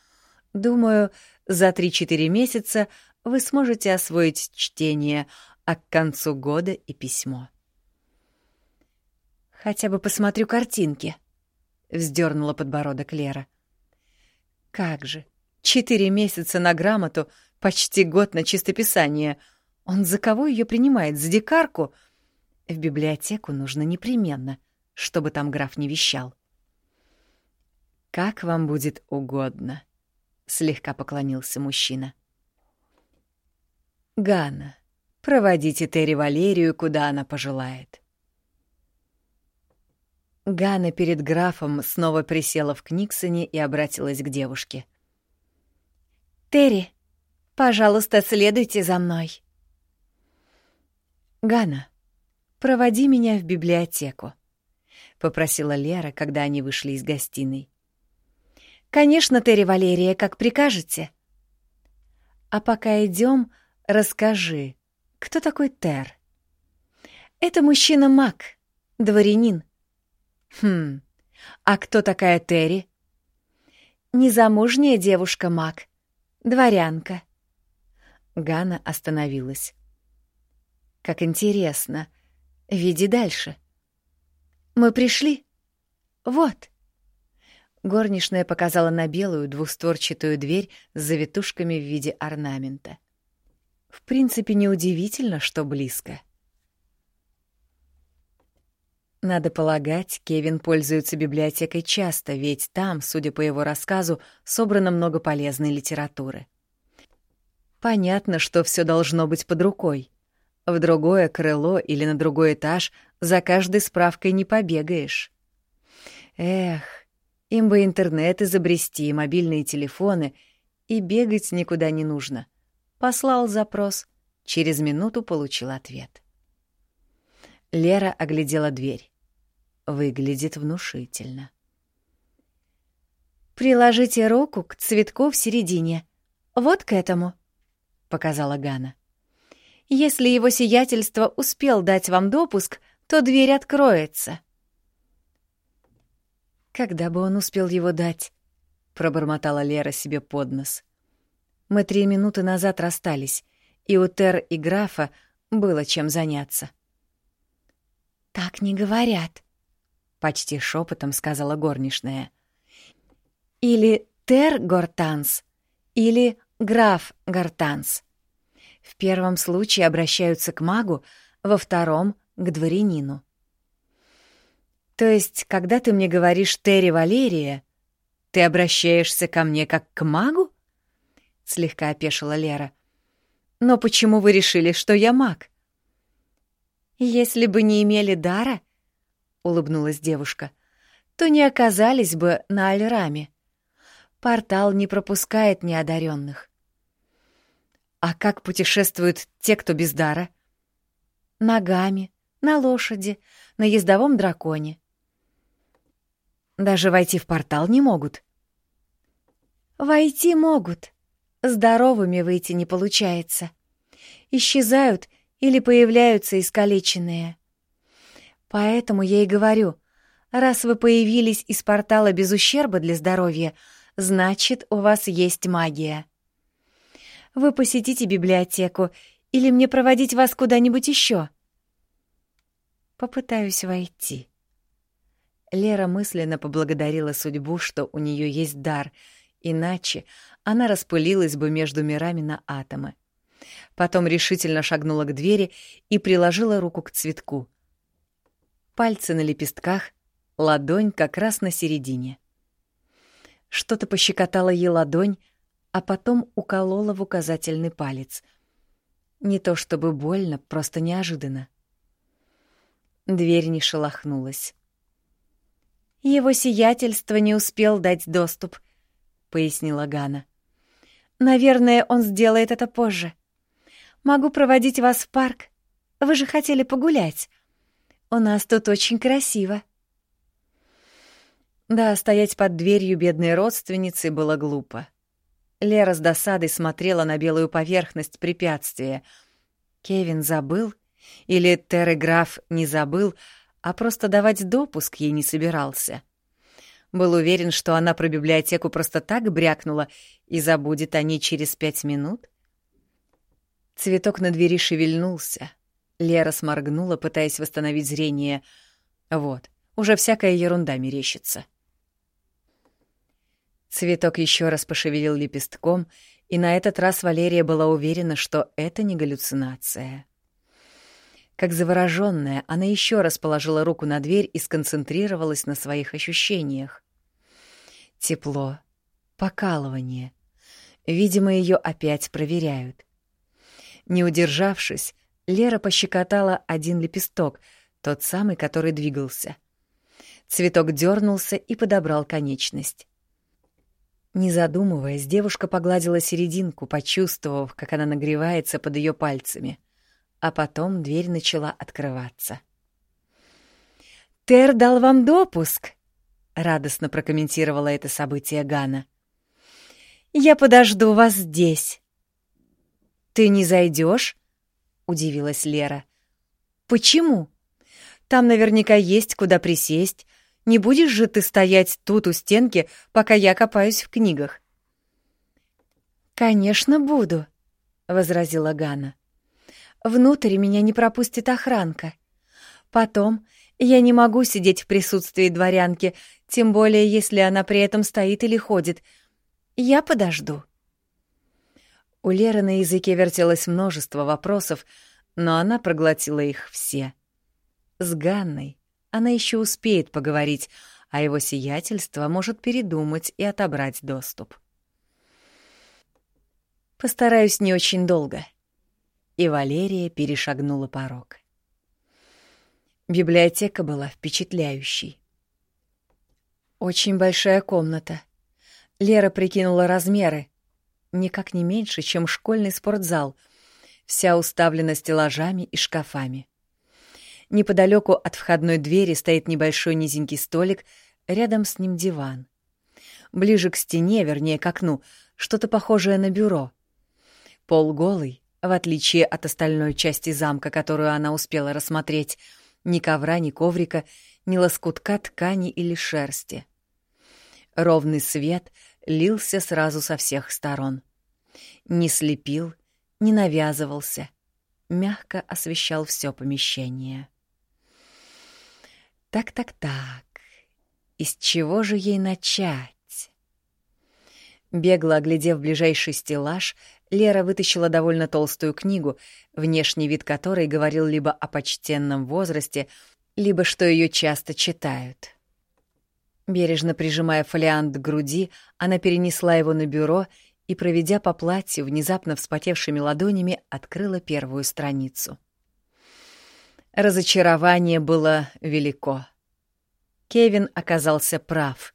Думаю, за 3-4 месяца вы сможете освоить чтение, а к концу года и письмо. Хотя бы посмотрю картинки, вздернула подбородок Лера. Как же, четыре месяца на грамоту, почти год на чистописание. Он за кого ее принимает? За дикарку? В библиотеку нужно непременно — чтобы там граф не вещал. «Как вам будет угодно», — слегка поклонился мужчина. «Ганна, проводите Терри Валерию, куда она пожелает». Ганна перед графом снова присела в Книксоне и обратилась к девушке. «Терри, пожалуйста, следуйте за мной». «Ганна, проводи меня в библиотеку», — попросила Лера, когда они вышли из гостиной. «Конечно, Терри Валерия, как прикажете». «А пока идем, расскажи, кто такой Тер?» «Это мужчина-маг, дворянин». «Хм, а кто такая Терри?» «Незамужняя девушка-маг, дворянка». Гана остановилась. «Как интересно. Веди дальше». Мы пришли. Вот. Горничная показала на белую двухстворчатую дверь с завитушками в виде орнамента. В принципе, неудивительно, что близко. Надо полагать, Кевин пользуется библиотекой часто, ведь там, судя по его рассказу, собрано много полезной литературы. Понятно, что все должно быть под рукой. В другое крыло или на другой этаж за каждой справкой не побегаешь. Эх, им бы интернет изобрести, мобильные телефоны, и бегать никуда не нужно. Послал запрос, через минуту получил ответ. Лера оглядела дверь. Выглядит внушительно. «Приложите руку к цветку в середине. Вот к этому», — показала Гана. Если его сиятельство успел дать вам допуск, то дверь откроется. Когда бы он успел его дать? пробормотала Лера себе под нос. Мы три минуты назад расстались, и у Тер и графа было чем заняться. Так не говорят, почти шепотом сказала горничная. Или Тер Гортанс, или граф Гортанс. В первом случае обращаются к магу, во втором — к дворянину. То есть, когда ты мне говоришь «Терри Валерия», ты обращаешься ко мне как к магу? Слегка опешила Лера. Но почему вы решили, что я маг? Если бы не имели дара, улыбнулась девушка, то не оказались бы на Альраме. Портал не пропускает неодаренных. А как путешествуют те, кто без дара? Ногами, на лошади, на ездовом драконе. Даже войти в портал не могут. Войти могут. Здоровыми выйти не получается. Исчезают или появляются искалеченные. Поэтому я и говорю, раз вы появились из портала без ущерба для здоровья, значит, у вас есть магия. Вы посетите библиотеку или мне проводить вас куда-нибудь еще? Попытаюсь войти. Лера мысленно поблагодарила судьбу, что у нее есть дар, иначе она распылилась бы между мирами на атомы. Потом решительно шагнула к двери и приложила руку к цветку. Пальцы на лепестках, ладонь как раз на середине. Что-то пощекотало ей ладонь, а потом уколола в указательный палец. Не то чтобы больно, просто неожиданно. Дверь не шелохнулась. Его сиятельство не успел дать доступ, пояснила Гана. Наверное, он сделает это позже. Могу проводить вас в парк. Вы же хотели погулять. У нас тут очень красиво. Да, стоять под дверью бедной родственницы было глупо. Лера с досадой смотрела на белую поверхность препятствия. Кевин забыл? Или Терреграф не забыл, а просто давать допуск ей не собирался? Был уверен, что она про библиотеку просто так брякнула и забудет о ней через пять минут? Цветок на двери шевельнулся. Лера сморгнула, пытаясь восстановить зрение. Вот, уже всякая ерунда мерещится. Цветок еще раз пошевелил лепестком, и на этот раз Валерия была уверена, что это не галлюцинация. Как завороженная, она еще раз положила руку на дверь и сконцентрировалась на своих ощущениях. Тепло, покалывание. Видимо, ее опять проверяют. Не удержавшись, Лера пощекотала один лепесток, тот самый, который двигался. Цветок дернулся и подобрал конечность. Не задумываясь, девушка погладила серединку, почувствовав, как она нагревается под ее пальцами. А потом дверь начала открываться. «Тер дал вам допуск», — радостно прокомментировала это событие Гана. «Я подожду вас здесь». «Ты не зайдешь? удивилась Лера. «Почему? Там наверняка есть куда присесть, не будешь же ты стоять тут у стенки, пока я копаюсь в книгах?» «Конечно, буду», — возразила Гана. «Внутрь меня не пропустит охранка. Потом я не могу сидеть в присутствии дворянки, тем более если она при этом стоит или ходит. Я подожду». У Леры на языке вертелось множество вопросов, но она проглотила их все. С Ганной она еще успеет поговорить, а его сиятельство может передумать и отобрать доступ. Постараюсь не очень долго. И Валерия перешагнула порог. Библиотека была впечатляющей. Очень большая комната. Лера прикинула размеры. Никак не меньше, чем школьный спортзал. Вся уставлена стеллажами и шкафами. Неподалеку от входной двери стоит небольшой низенький столик, рядом с ним диван. Ближе к стене, вернее, к окну, что-то похожее на бюро. Пол голый, в отличие от остальной части замка, которую она успела рассмотреть. Ни ковра, ни коврика, ни лоскутка ткани или шерсти. Ровный свет лился сразу со всех сторон. Не слепил, не навязывался, мягко освещал все помещение. Так-так-так. Из чего же ей начать? Бегло оглядев ближайший стеллаж, Лера вытащила довольно толстую книгу, внешний вид которой говорил либо о почтенном возрасте, либо что ее часто читают. Бережно прижимая фолиант к груди, она перенесла его на бюро и, проведя по платью внезапно вспотевшими ладонями, открыла первую страницу. Разочарование было велико. Кевин оказался прав.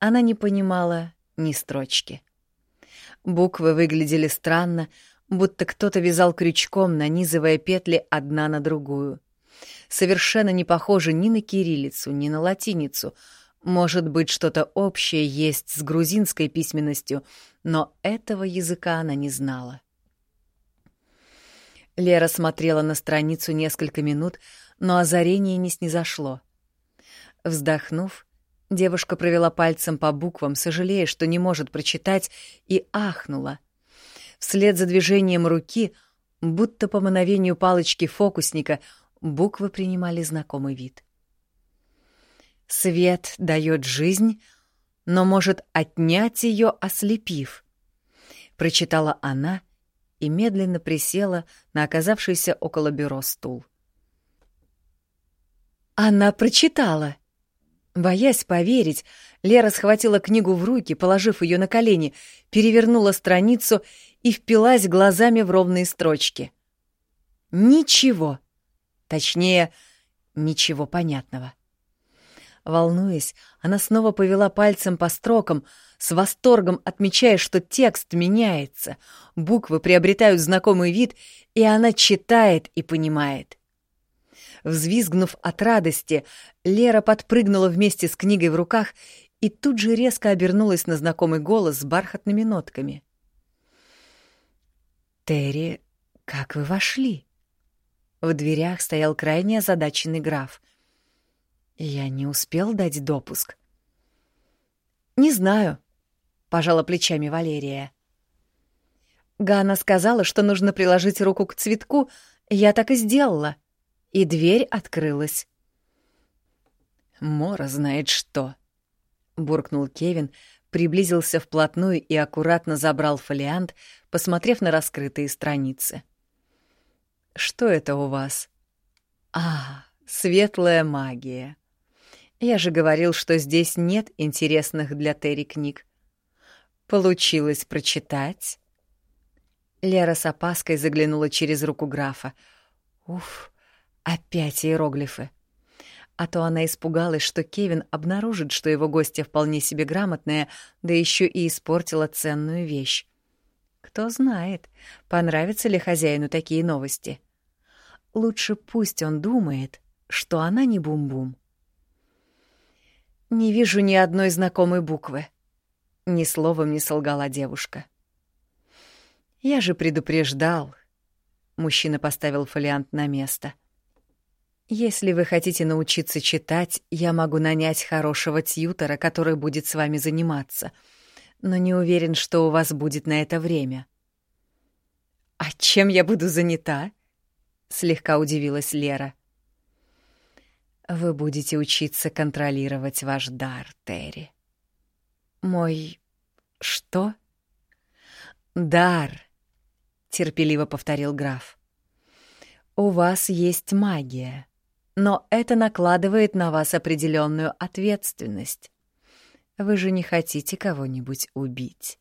Она не понимала ни строчки. Буквы выглядели странно, будто кто-то вязал крючком, нанизывая петли одна на другую. Совершенно не похоже ни на кириллицу, ни на латиницу. Может быть, что-то общее есть с грузинской письменностью, но этого языка она не знала. Лера смотрела на страницу несколько минут, но озарение не снизошло. Вздохнув, девушка провела пальцем по буквам, сожалея, что не может прочитать, и ахнула. Вслед за движением руки, будто по мановению палочки фокусника, буквы принимали знакомый вид. «Свет дает жизнь, но может отнять ее, ослепив», — прочитала она — и медленно присела на оказавшийся около бюро стул. Она прочитала. Боясь поверить, Лера схватила книгу в руки, положив ее на колени, перевернула страницу и впилась глазами в ровные строчки. Ничего. Точнее, ничего понятного. Волнуясь, она снова повела пальцем по строкам, с восторгом отмечая, что текст меняется, буквы приобретают знакомый вид, и она читает и понимает. Взвизгнув от радости, Лера подпрыгнула вместе с книгой в руках и тут же резко обернулась на знакомый голос с бархатными нотками. «Терри, как вы вошли?» В дверях стоял крайне озадаченный граф. Я не успел дать допуск. «Не знаю», — пожала плечами Валерия. Ганна сказала, что нужно приложить руку к цветку, я так и сделала. И дверь открылась. «Мора знает что», — буркнул Кевин, приблизился вплотную и аккуратно забрал фолиант, посмотрев на раскрытые страницы. «Что это у вас?» «А, светлая магия. Я же говорил, что здесь нет интересных для Терри книг. Получилось прочитать?» Лера с опаской заглянула через руку графа. «Уф, опять иероглифы!» а то она испугалась, что Кевин обнаружит, что его гостья вполне себе грамотная, да еще и испортила ценную вещь. Кто знает, понравятся ли хозяину такие новости. Лучше пусть он думает, что она не бум-бум. «Не вижу ни одной знакомой буквы», — ни словом не солгала девушка. «Я же предупреждал». Мужчина поставил фолиант на место — если вы хотите научиться читать, я могу нанять хорошего тьютора, который будет с вами заниматься, но не уверен, что у вас будет на это время. А чем я буду занята? слегка удивилась Лера. Вы будете учиться контролировать ваш дар, Терри. Мой что? Дар, терпеливо повторил граф. У вас есть магия но это накладывает на вас определенную ответственность. Вы же не хотите кого-нибудь убить?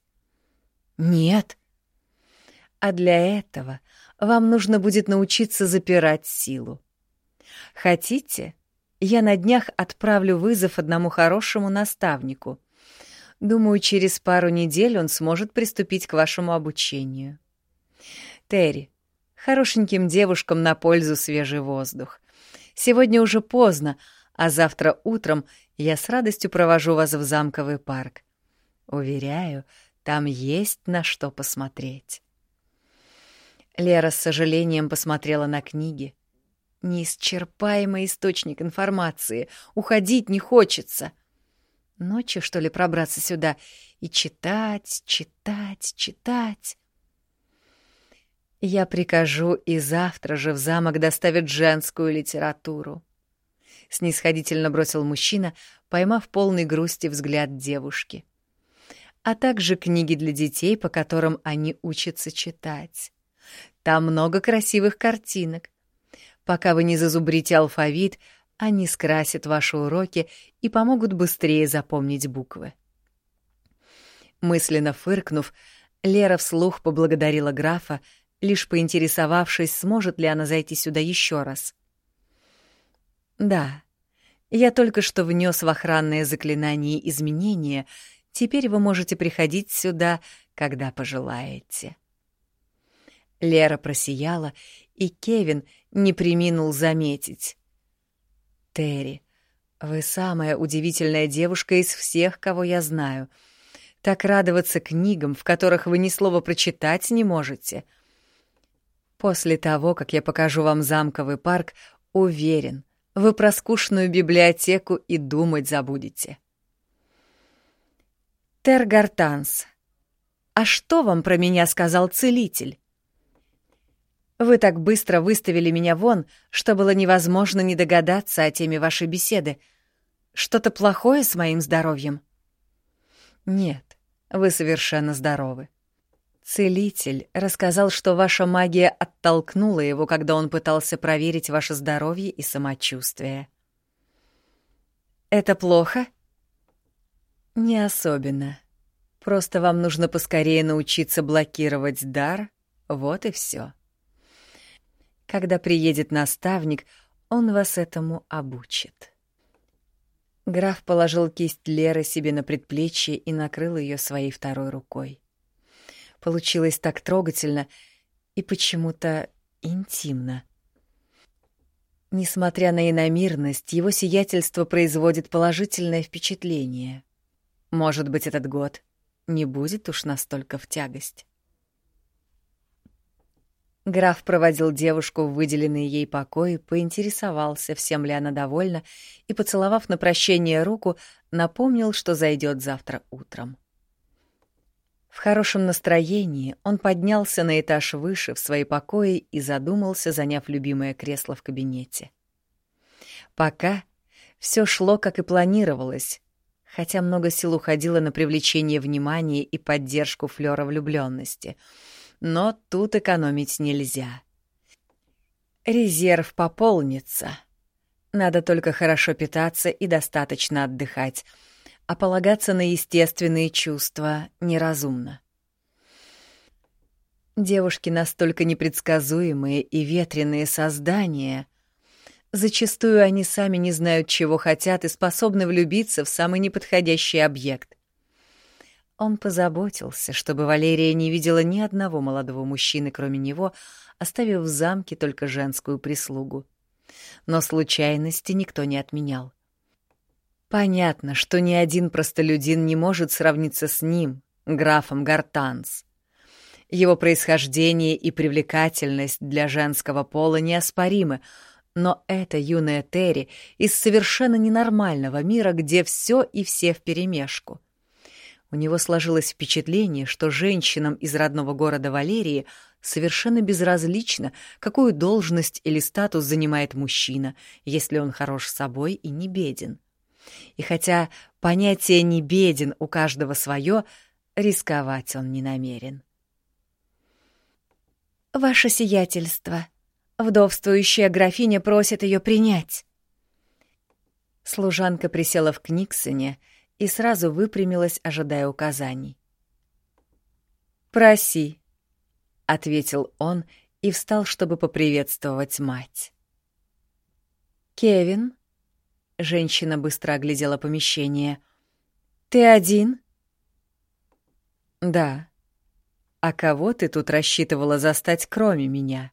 Нет. А для этого вам нужно будет научиться запирать силу. Хотите? Я на днях отправлю вызов одному хорошему наставнику. Думаю, через пару недель он сможет приступить к вашему обучению. Терри, хорошеньким девушкам на пользу свежий воздух. Сегодня уже поздно, а завтра утром я с радостью провожу вас в замковый парк. Уверяю, там есть на что посмотреть. Лера с сожалением посмотрела на книги. Неисчерпаемый источник информации. Уходить не хочется. Ночью, что ли, пробраться сюда и читать, читать, читать? Я прикажу, и завтра же в замок доставят женскую литературу. Снисходительно бросил мужчина, поймав полный грусти взгляд девушки. А также книги для детей, по которым они учатся читать. Там много красивых картинок. Пока вы не зазубрите алфавит, они скрасят ваши уроки и помогут быстрее запомнить буквы. Мысленно фыркнув, Лера вслух поблагодарила графа, лишь поинтересовавшись, сможет ли она зайти сюда еще раз. «Да, я только что внес в охранное заклинание изменения, теперь вы можете приходить сюда, когда пожелаете». Лера просияла, и Кевин не приминул заметить. «Терри, вы самая удивительная девушка из всех, кого я знаю. Так радоваться книгам, в которых вы ни слова прочитать не можете». После того, как я покажу вам замковый парк, уверен, вы про скучную библиотеку и думать забудете. Тергартанс, а что вам про меня сказал целитель? Вы так быстро выставили меня вон, что было невозможно не догадаться о теме вашей беседы. Что-то плохое с моим здоровьем? Нет, вы совершенно здоровы. Целитель рассказал, что ваша магия оттолкнула его, когда он пытался проверить ваше здоровье и самочувствие. Это плохо? Не особенно. Просто вам нужно поскорее научиться блокировать дар, вот и все. Когда приедет наставник, он вас этому обучит. Граф положил кисть Леры себе на предплечье и накрыл ее своей второй рукой. Получилось так трогательно и почему-то интимно. Несмотря на иномирность, его сиятельство производит положительное впечатление. Может быть, этот год не будет уж настолько в тягость. Граф проводил девушку в выделенный ей покой, поинтересовался, всем ли она довольна, и, поцеловав на прощение руку, напомнил, что зайдет завтра утром. В хорошем настроении он поднялся на этаж выше в свои покои и задумался, заняв любимое кресло в кабинете. Пока все шло, как и планировалось, хотя много сил уходило на привлечение внимания и поддержку флёра влюблённости. Но тут экономить нельзя. Резерв пополнится. Надо только хорошо питаться и достаточно отдыхать — а полагаться на естественные чувства неразумно. Девушки настолько непредсказуемые и ветреные создания. Зачастую они сами не знают, чего хотят, и способны влюбиться в самый неподходящий объект. Он позаботился, чтобы Валерия не видела ни одного молодого мужчины, кроме него, оставив в замке только женскую прислугу. Но случайности никто не отменял. Понятно, что ни один простолюдин не может сравниться с ним, графом Гартанс. Его происхождение и привлекательность для женского пола неоспоримы, но это юная Терри из совершенно ненормального мира, где все и все вперемешку. У него сложилось впечатление, что женщинам из родного города Валерии совершенно безразлично, какую должность или статус занимает мужчина, если он хорош собой и не беден. И хотя понятие «не беден» у каждого свое, рисковать он не намерен. «Ваше сиятельство, вдовствующая графиня просит ее принять». Служанка присела в Книксоне и сразу выпрямилась, ожидая указаний. «Проси», — ответил он и встал, чтобы поприветствовать мать. «Кевин?» Женщина быстро оглядела помещение. «Ты один?» «Да. А кого ты тут рассчитывала застать, кроме меня?»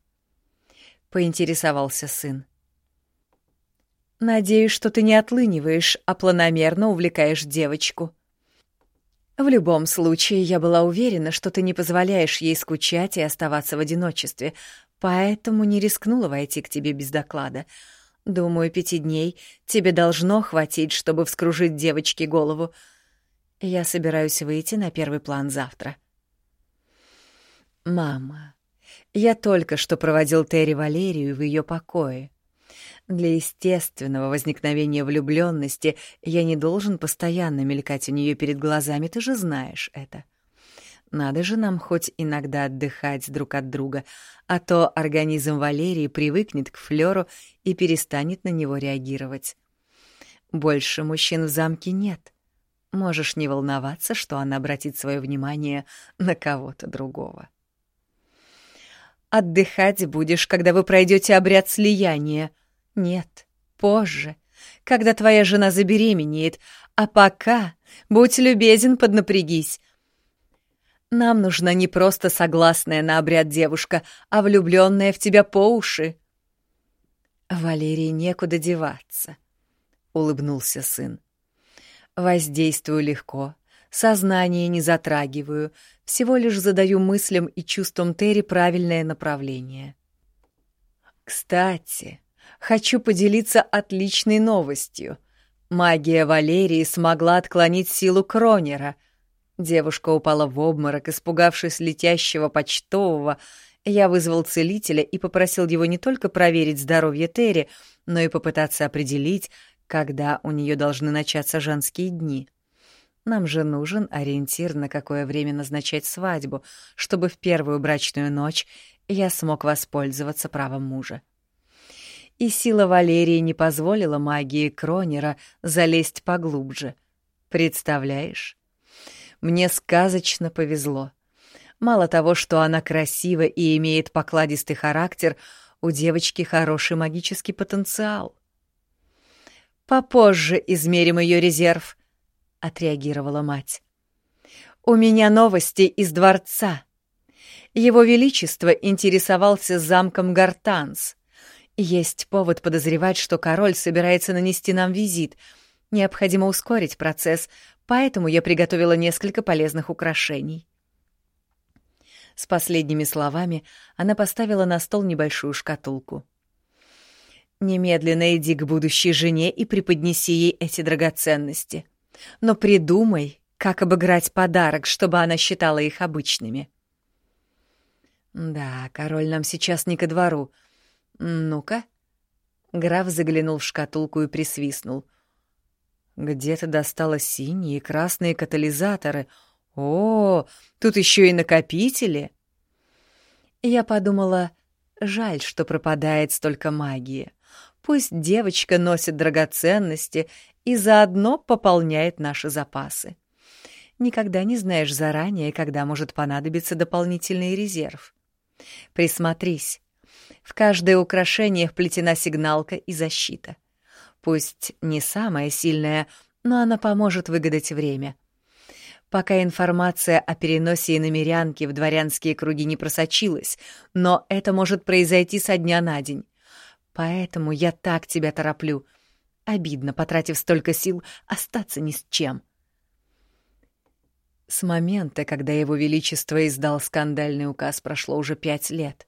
— поинтересовался сын. «Надеюсь, что ты не отлыниваешь, а планомерно увлекаешь девочку. В любом случае, я была уверена, что ты не позволяешь ей скучать и оставаться в одиночестве, поэтому не рискнула войти к тебе без доклада». Думаю, пяти дней тебе должно хватить, чтобы вскружить девочке голову. Я собираюсь выйти на первый план завтра. Мама, я только что проводил Терри Валерию в ее покое. Для естественного возникновения влюбленности я не должен постоянно мелькать у нее перед глазами, ты же знаешь это. — надо же нам хоть иногда отдыхать друг от друга, а то организм Валерии привыкнет к флёру и перестанет на него реагировать. Больше мужчин в замке нет. Можешь не волноваться, что она обратит свое внимание на кого-то другого. Отдыхать будешь, когда вы пройдете обряд слияния. Нет, позже, когда твоя жена забеременеет, а пока будь любезен, поднапрягись. Нам нужна не просто согласная на обряд девушка, а влюбленная в тебя по уши. Валерии некуда деваться, улыбнулся сын. Воздействую легко, сознание не затрагиваю, всего лишь задаю мыслям и чувствам Терри правильное направление. Кстати, хочу поделиться отличной новостью. Магия Валерии смогла отклонить силу Кронера — Девушка упала в обморок, испугавшись летящего почтового. Я вызвал целителя и попросил его не только проверить здоровье Терри, но и попытаться определить, когда у нее должны начаться женские дни. Нам же нужен ориентир, на какое время назначать свадьбу, чтобы в первую брачную ночь я смог воспользоваться правом мужа. И сила Валерии не позволила магии Кронера залезть поглубже. Представляешь? Мне сказочно повезло. Мало того, что она красива и имеет покладистый характер, у девочки хороший магический потенциал. Попозже измерим ее резерв, отреагировала мать. У меня новости из дворца. Его Величество интересовался замком Гартанс. Есть повод подозревать, что король собирается нанести нам визит. Необходимо ускорить процесс, поэтому я приготовила несколько полезных украшений. С последними словами она поставила на стол небольшую шкатулку. «Немедленно иди к будущей жене и преподнеси ей эти драгоценности. Но придумай, как обыграть подарок, чтобы она считала их обычными». «Да, король нам сейчас не ко двору. Ну-ка». Граф заглянул в шкатулку и присвистнул. «Где-то достала синие и красные катализаторы. О, тут еще и накопители!» Я подумала, жаль, что пропадает столько магии. Пусть девочка носит драгоценности и заодно пополняет наши запасы. Никогда не знаешь заранее, когда может понадобиться дополнительный резерв. Присмотрись. В каждое украшение вплетена сигналка и защита. Пусть не самая сильная, но она поможет выгадать время. Пока информация о переносе иномерянки в дворянские круги не просочилась, но это может произойти со дня на день. Поэтому я так тебя тороплю. Обидно, потратив столько сил, остаться ни с чем. С момента, когда Его Величество издал скандальный указ, прошло уже пять лет.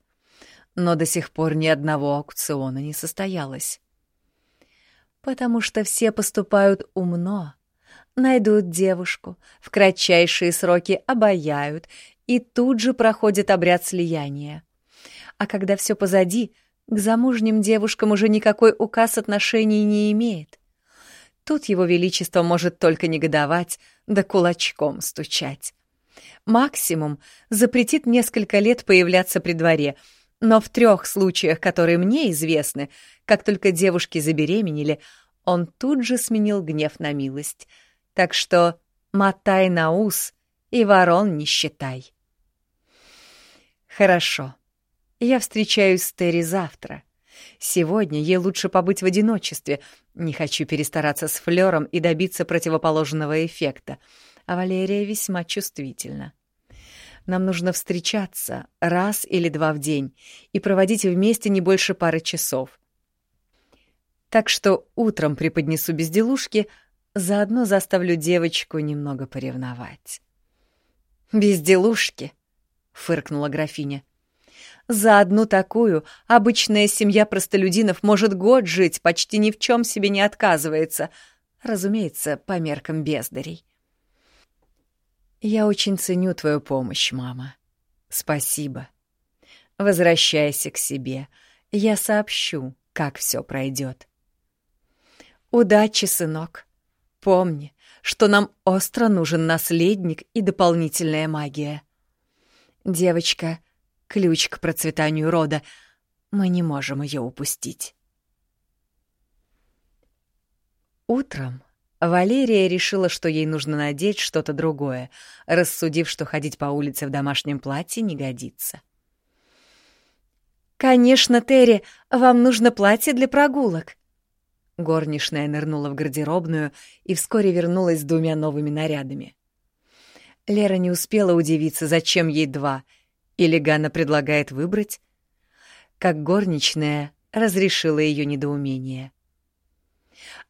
Но до сих пор ни одного аукциона не состоялось. Потому что все поступают умно. Найдут девушку, в кратчайшие сроки обаяют, и тут же проходит обряд слияния. А когда все позади, к замужним девушкам уже никакой указ отношений не имеет. Тут его величество может только негодовать, да кулачком стучать. Максимум запретит несколько лет появляться при дворе, но в трех случаях, которые мне известны, как только девушки забеременели, он тут же сменил гнев на милость. Так что мотай на ус и ворон не считай. Хорошо. Я встречаюсь с Терри завтра. Сегодня ей лучше побыть в одиночестве. Не хочу перестараться с Флёром и добиться противоположного эффекта. А Валерия весьма чувствительна. Нам нужно встречаться раз или два в день и проводить вместе не больше пары часов. Так что утром преподнесу безделушки, заодно заставлю девочку немного поревновать. «Безделушки!» — фыркнула графиня. За одну такую обычная семья простолюдинов может год жить, почти ни в чем себе не отказывается. Разумеется, по меркам бездарей. Я очень ценю твою помощь, мама. Спасибо. Возвращайся к себе. Я сообщу, как все пройдет. Удачи, сынок. Помни, что нам остро нужен наследник и дополнительная магия. Девочка — ключ к процветанию рода. Мы не можем ее упустить. Утром Валерия решила, что ей нужно надеть что-то другое, рассудив, что ходить по улице в домашнем платье не годится. «Конечно, Терри, вам нужно платье для прогулок». Горничная нырнула в гардеробную и вскоре вернулась с двумя новыми нарядами. Лера не успела удивиться, зачем ей два — или Ганна предлагает выбрать? Как горничная разрешила ее недоумение.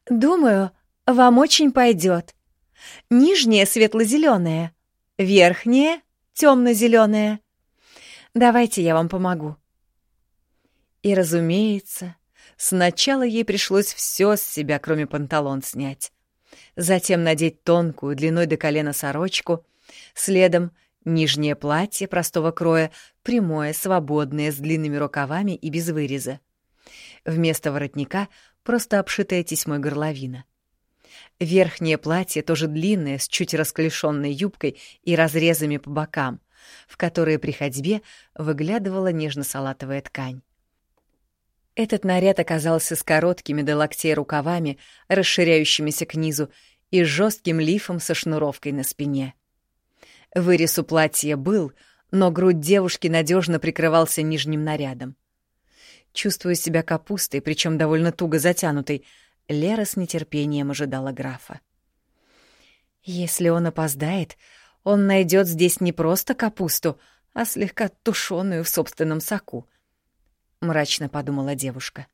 «Думаю, вам очень пойдет. Нижняя светло-зеленая, верхняя темно-зеленая. Давайте я вам помогу». И, разумеется, сначала ей пришлось все с себя, кроме панталон, снять. Затем надеть тонкую, длиной до колена сорочку, следом Нижнее платье простого кроя, прямое, свободное, с длинными рукавами и без выреза. Вместо воротника просто обшитая тесьмой горловина. Верхнее платье тоже длинное, с чуть расклешенной юбкой и разрезами по бокам, в которые при ходьбе выглядывала нежно-салатовая ткань. Этот наряд оказался с короткими до локтей рукавами, расширяющимися к низу, и жестким лифом со шнуровкой на спине. Вырез у платья был, но грудь девушки надежно прикрывался нижним нарядом. Чувствую себя капустой, причем довольно туго затянутой. Лера с нетерпением ожидала графа. Если он опоздает, он найдет здесь не просто капусту, а слегка тушеную в собственном соку, — мрачно подумала девушка.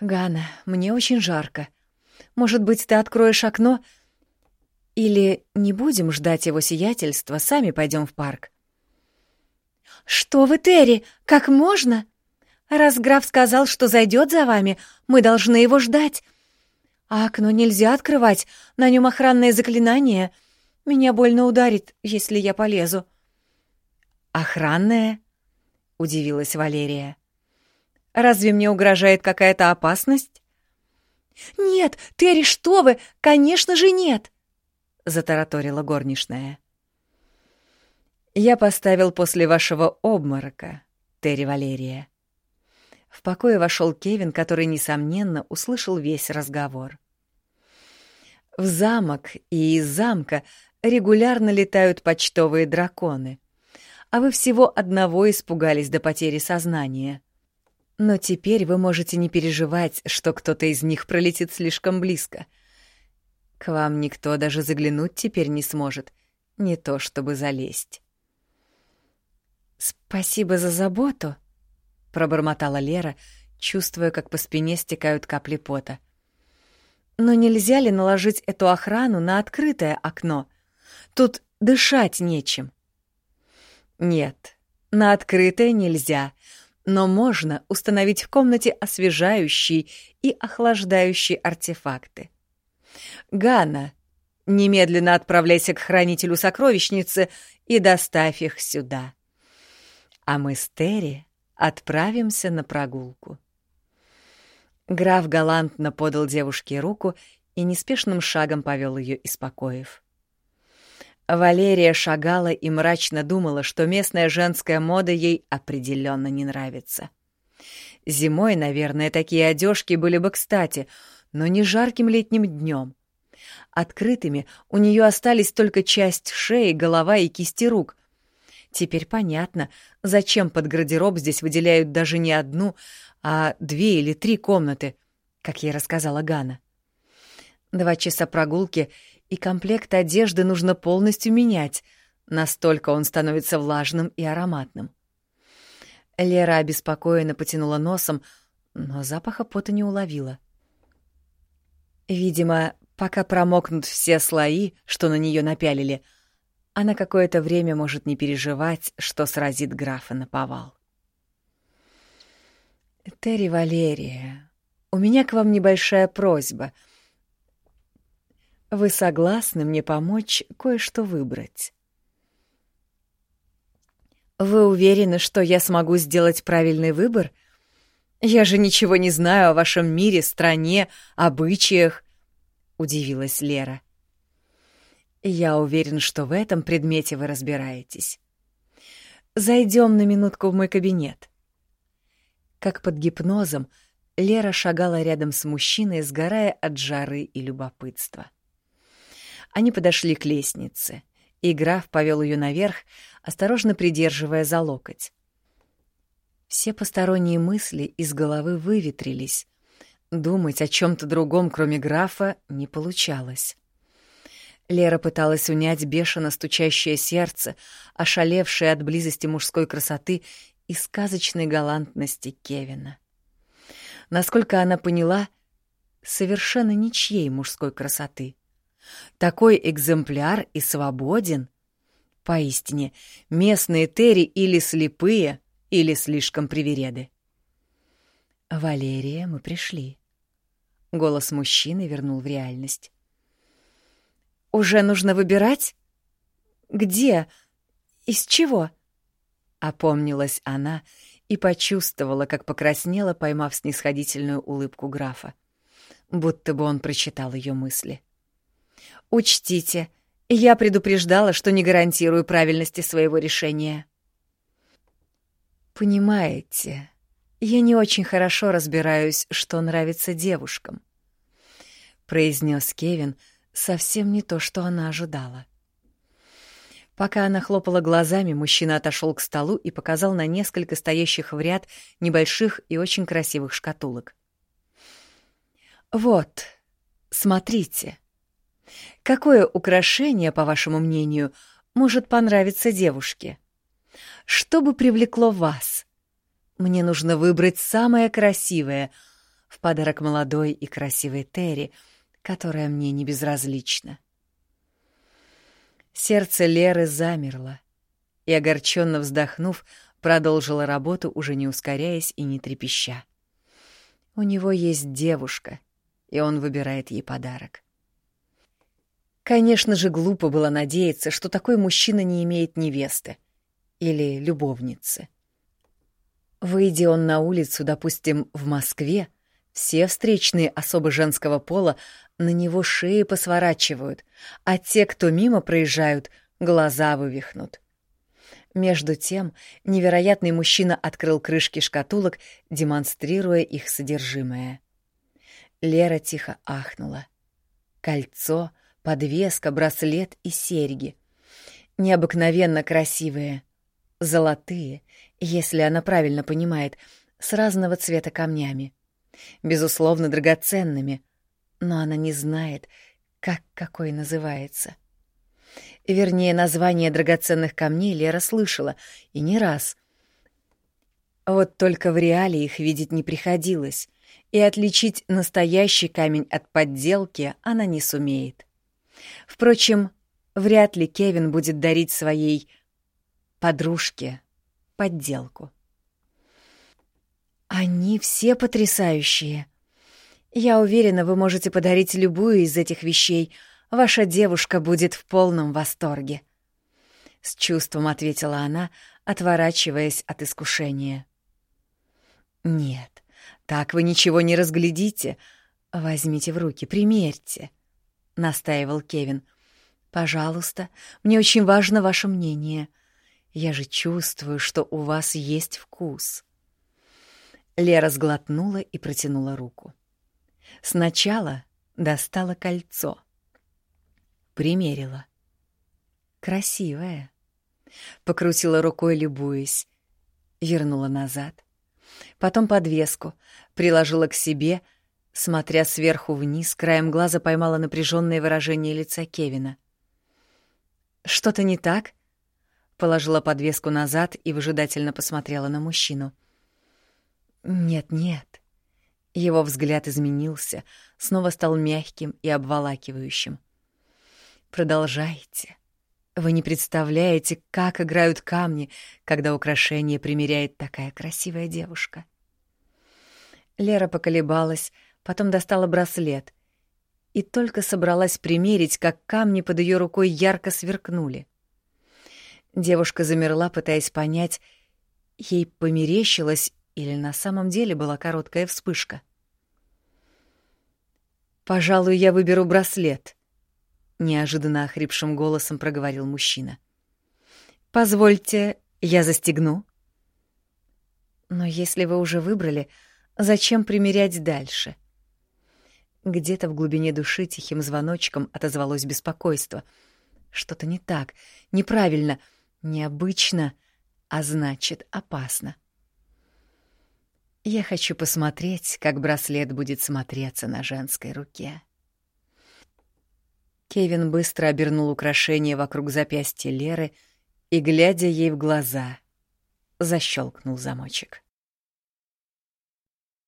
«Гана, мне очень жарко. Может быть, ты откроешь окно? Или не будем ждать его сиятельства, сами пойдем в парк?» «Что вы, Терри, как можно? Раз граф сказал, что зайдет за вами, мы должны его ждать. А окно нельзя открывать, на нем охранное заклинание. Меня больно ударит, если я полезу». «Охранное?» — удивилась Валерия. «Разве мне угрожает какая-то опасность?» «Нет, Терри, что вы? Конечно же нет!» — затараторила горничная. «Я поставил после вашего обморока, Терри Валерия». В покое вошел Кевин, который, несомненно, услышал весь разговор. В замок и из замка регулярно летают почтовые драконы, а вы всего одного испугались до потери сознания. Но теперь вы можете не переживать, что кто-то из них пролетит слишком близко. К вам никто даже заглянуть теперь не сможет, не то чтобы залезть. «Спасибо за заботу», — пробормотала Лера, чувствуя, как по спине стекают капли пота. «Но нельзя ли наложить эту охрану на открытое окно? Тут дышать нечем». «Нет, на открытое нельзя», но можно установить в комнате освежающие и охлаждающие артефакты. Гана, немедленно отправляйся к хранителю сокровищницы и доставь их сюда а мы с Терри отправимся на прогулку. Граф галантно подал девушке руку и неспешным шагом повел ее из покоев. Валерия шагала и мрачно думала, что местная женская мода ей определенно не нравится. Зимой, наверное, такие одежки были бы кстати, но не жарким летним днем. Открытыми у нее остались только часть шеи, голова и кисти рук, Теперь понятно, зачем под гардероб здесь выделяют даже не одну, а две или три комнаты, как ей рассказала Гана. Два часа прогулки, и комплект одежды нужно полностью менять, настолько он становится влажным и ароматным. Лера обеспокоенно потянула носом, но запаха пота не уловила. Видимо, пока промокнут все слои, что на нее напялили — она какое-то время может не переживать, что сразит графа на повал. «Терри Валерия, у меня к вам небольшая просьба. Вы согласны мне помочь кое-что выбрать?» «Вы уверены, что я смогу сделать правильный выбор? Я же ничего не знаю о вашем мире, стране, обычаях», — удивилась Лера. — я уверен, что в этом предмете вы разбираетесь. Зайдем на минутку в мой кабинет. Как под гипнозом, Лера шагала рядом с мужчиной, сгорая от жары и любопытства. Они подошли к лестнице, и граф повел ее наверх, осторожно придерживая за локоть. Все посторонние мысли из головы выветрились. Думать о чем-то другом, кроме графа, не получалось. Лера пыталась унять бешено стучащее сердце, ошалевшее от близости мужской красоты и сказочной галантности Кевина. Насколько она поняла, совершенно ничьей мужской красоты. Такой экземпляр и свободен. Поистине, местные Терри или слепые, или слишком привереды. «Валерия, мы пришли». Голос мужчины вернул в реальность. Уже нужно выбирать? Где? Из чего? Опомнилась она и почувствовала, как покраснела, поймав снисходительную улыбку графа. Будто бы он прочитал ее мысли. «Учтите, я предупреждала, что не гарантирую правильности своего решения». «Понимаете, я не очень хорошо разбираюсь, что нравится девушкам», — произнес Кевин, — совсем не то, что она ожидала. Пока она хлопала глазами, мужчина отошел к столу и показал на несколько стоящих в ряд небольших и очень красивых шкатулок. Вот, смотрите. Какое украшение, по вашему мнению, может понравиться девушке? Что бы привлекло вас? Мне нужно выбрать самое красивое в подарок молодой и красивой Терри, которая мне не безразлична. Сердце Леры замерло, и, огорченно вздохнув, продолжила работу, уже не ускоряясь и не трепеща. У него есть девушка, и он выбирает ей подарок. Конечно же, глупо было надеяться, что такой мужчина не имеет невесты или любовницы. Выйдя он на улицу, допустим, в Москве, все встречные особы женского пола на него шеи посворачивают, а те, кто мимо проезжают, глаза вывихнут. Между тем, невероятный мужчина открыл крышки шкатулок, демонстрируя их содержимое. Лера тихо ахнула. Кольцо, подвеска, браслет и серьги. Необыкновенно красивые. Золотые, если она правильно понимает, с разного цвета камнями. Безусловно, драгоценными, но она не знает, как какой называется. Вернее, название драгоценных камней Лера слышала, и не раз. Вот только в реале их видеть не приходилось, и отличить настоящий камень от подделки она не сумеет. Впрочем, вряд ли Кевин будет дарить своей подружке подделку. «Они все потрясающие. Я уверена, вы можете подарить любую из этих вещей — Ваша девушка будет в полном восторге. С чувством ответила она, отворачиваясь от искушения. Нет, так вы ничего не разглядите. Возьмите в руки, примерьте, настаивал Кевин. Пожалуйста, мне очень важно ваше мнение. Я же чувствую, что у вас есть вкус. Лера сглотнула и протянула руку. Сначала достала кольцо — Примерила. Красивая. Покрутила рукой, любуясь. Вернула назад. Потом подвеску. Приложила к себе. Смотря сверху вниз, краем глаза поймала напряженное выражение лица Кевина. «Что-то не так?» Положила подвеску назад и выжидательно посмотрела на мужчину. «Нет-нет». Его взгляд изменился, снова стал мягким и обволакивающим. Продолжайте. Вы не представляете, как играют камни, когда украшение примеряет такая красивая девушка. Лера поколебалась, потом достала браслет и только собралась примерить, как камни под ее рукой ярко сверкнули. Девушка замерла, пытаясь понять, ей померещилось или на самом деле была короткая вспышка. «Пожалуй, я выберу браслет», неожиданно охрипшим голосом проговорил мужчина. Позвольте, я застегну. Но если вы уже выбрали, зачем примерять дальше? Где-то в глубине души тихим звоночком отозвалось беспокойство. Что-то не так, неправильно, необычно, а значит, опасно. Я хочу посмотреть, как браслет будет смотреться на женской руке. Кевин быстро обернул украшение вокруг запястья Леры и, глядя ей в глаза, защелкнул замочек.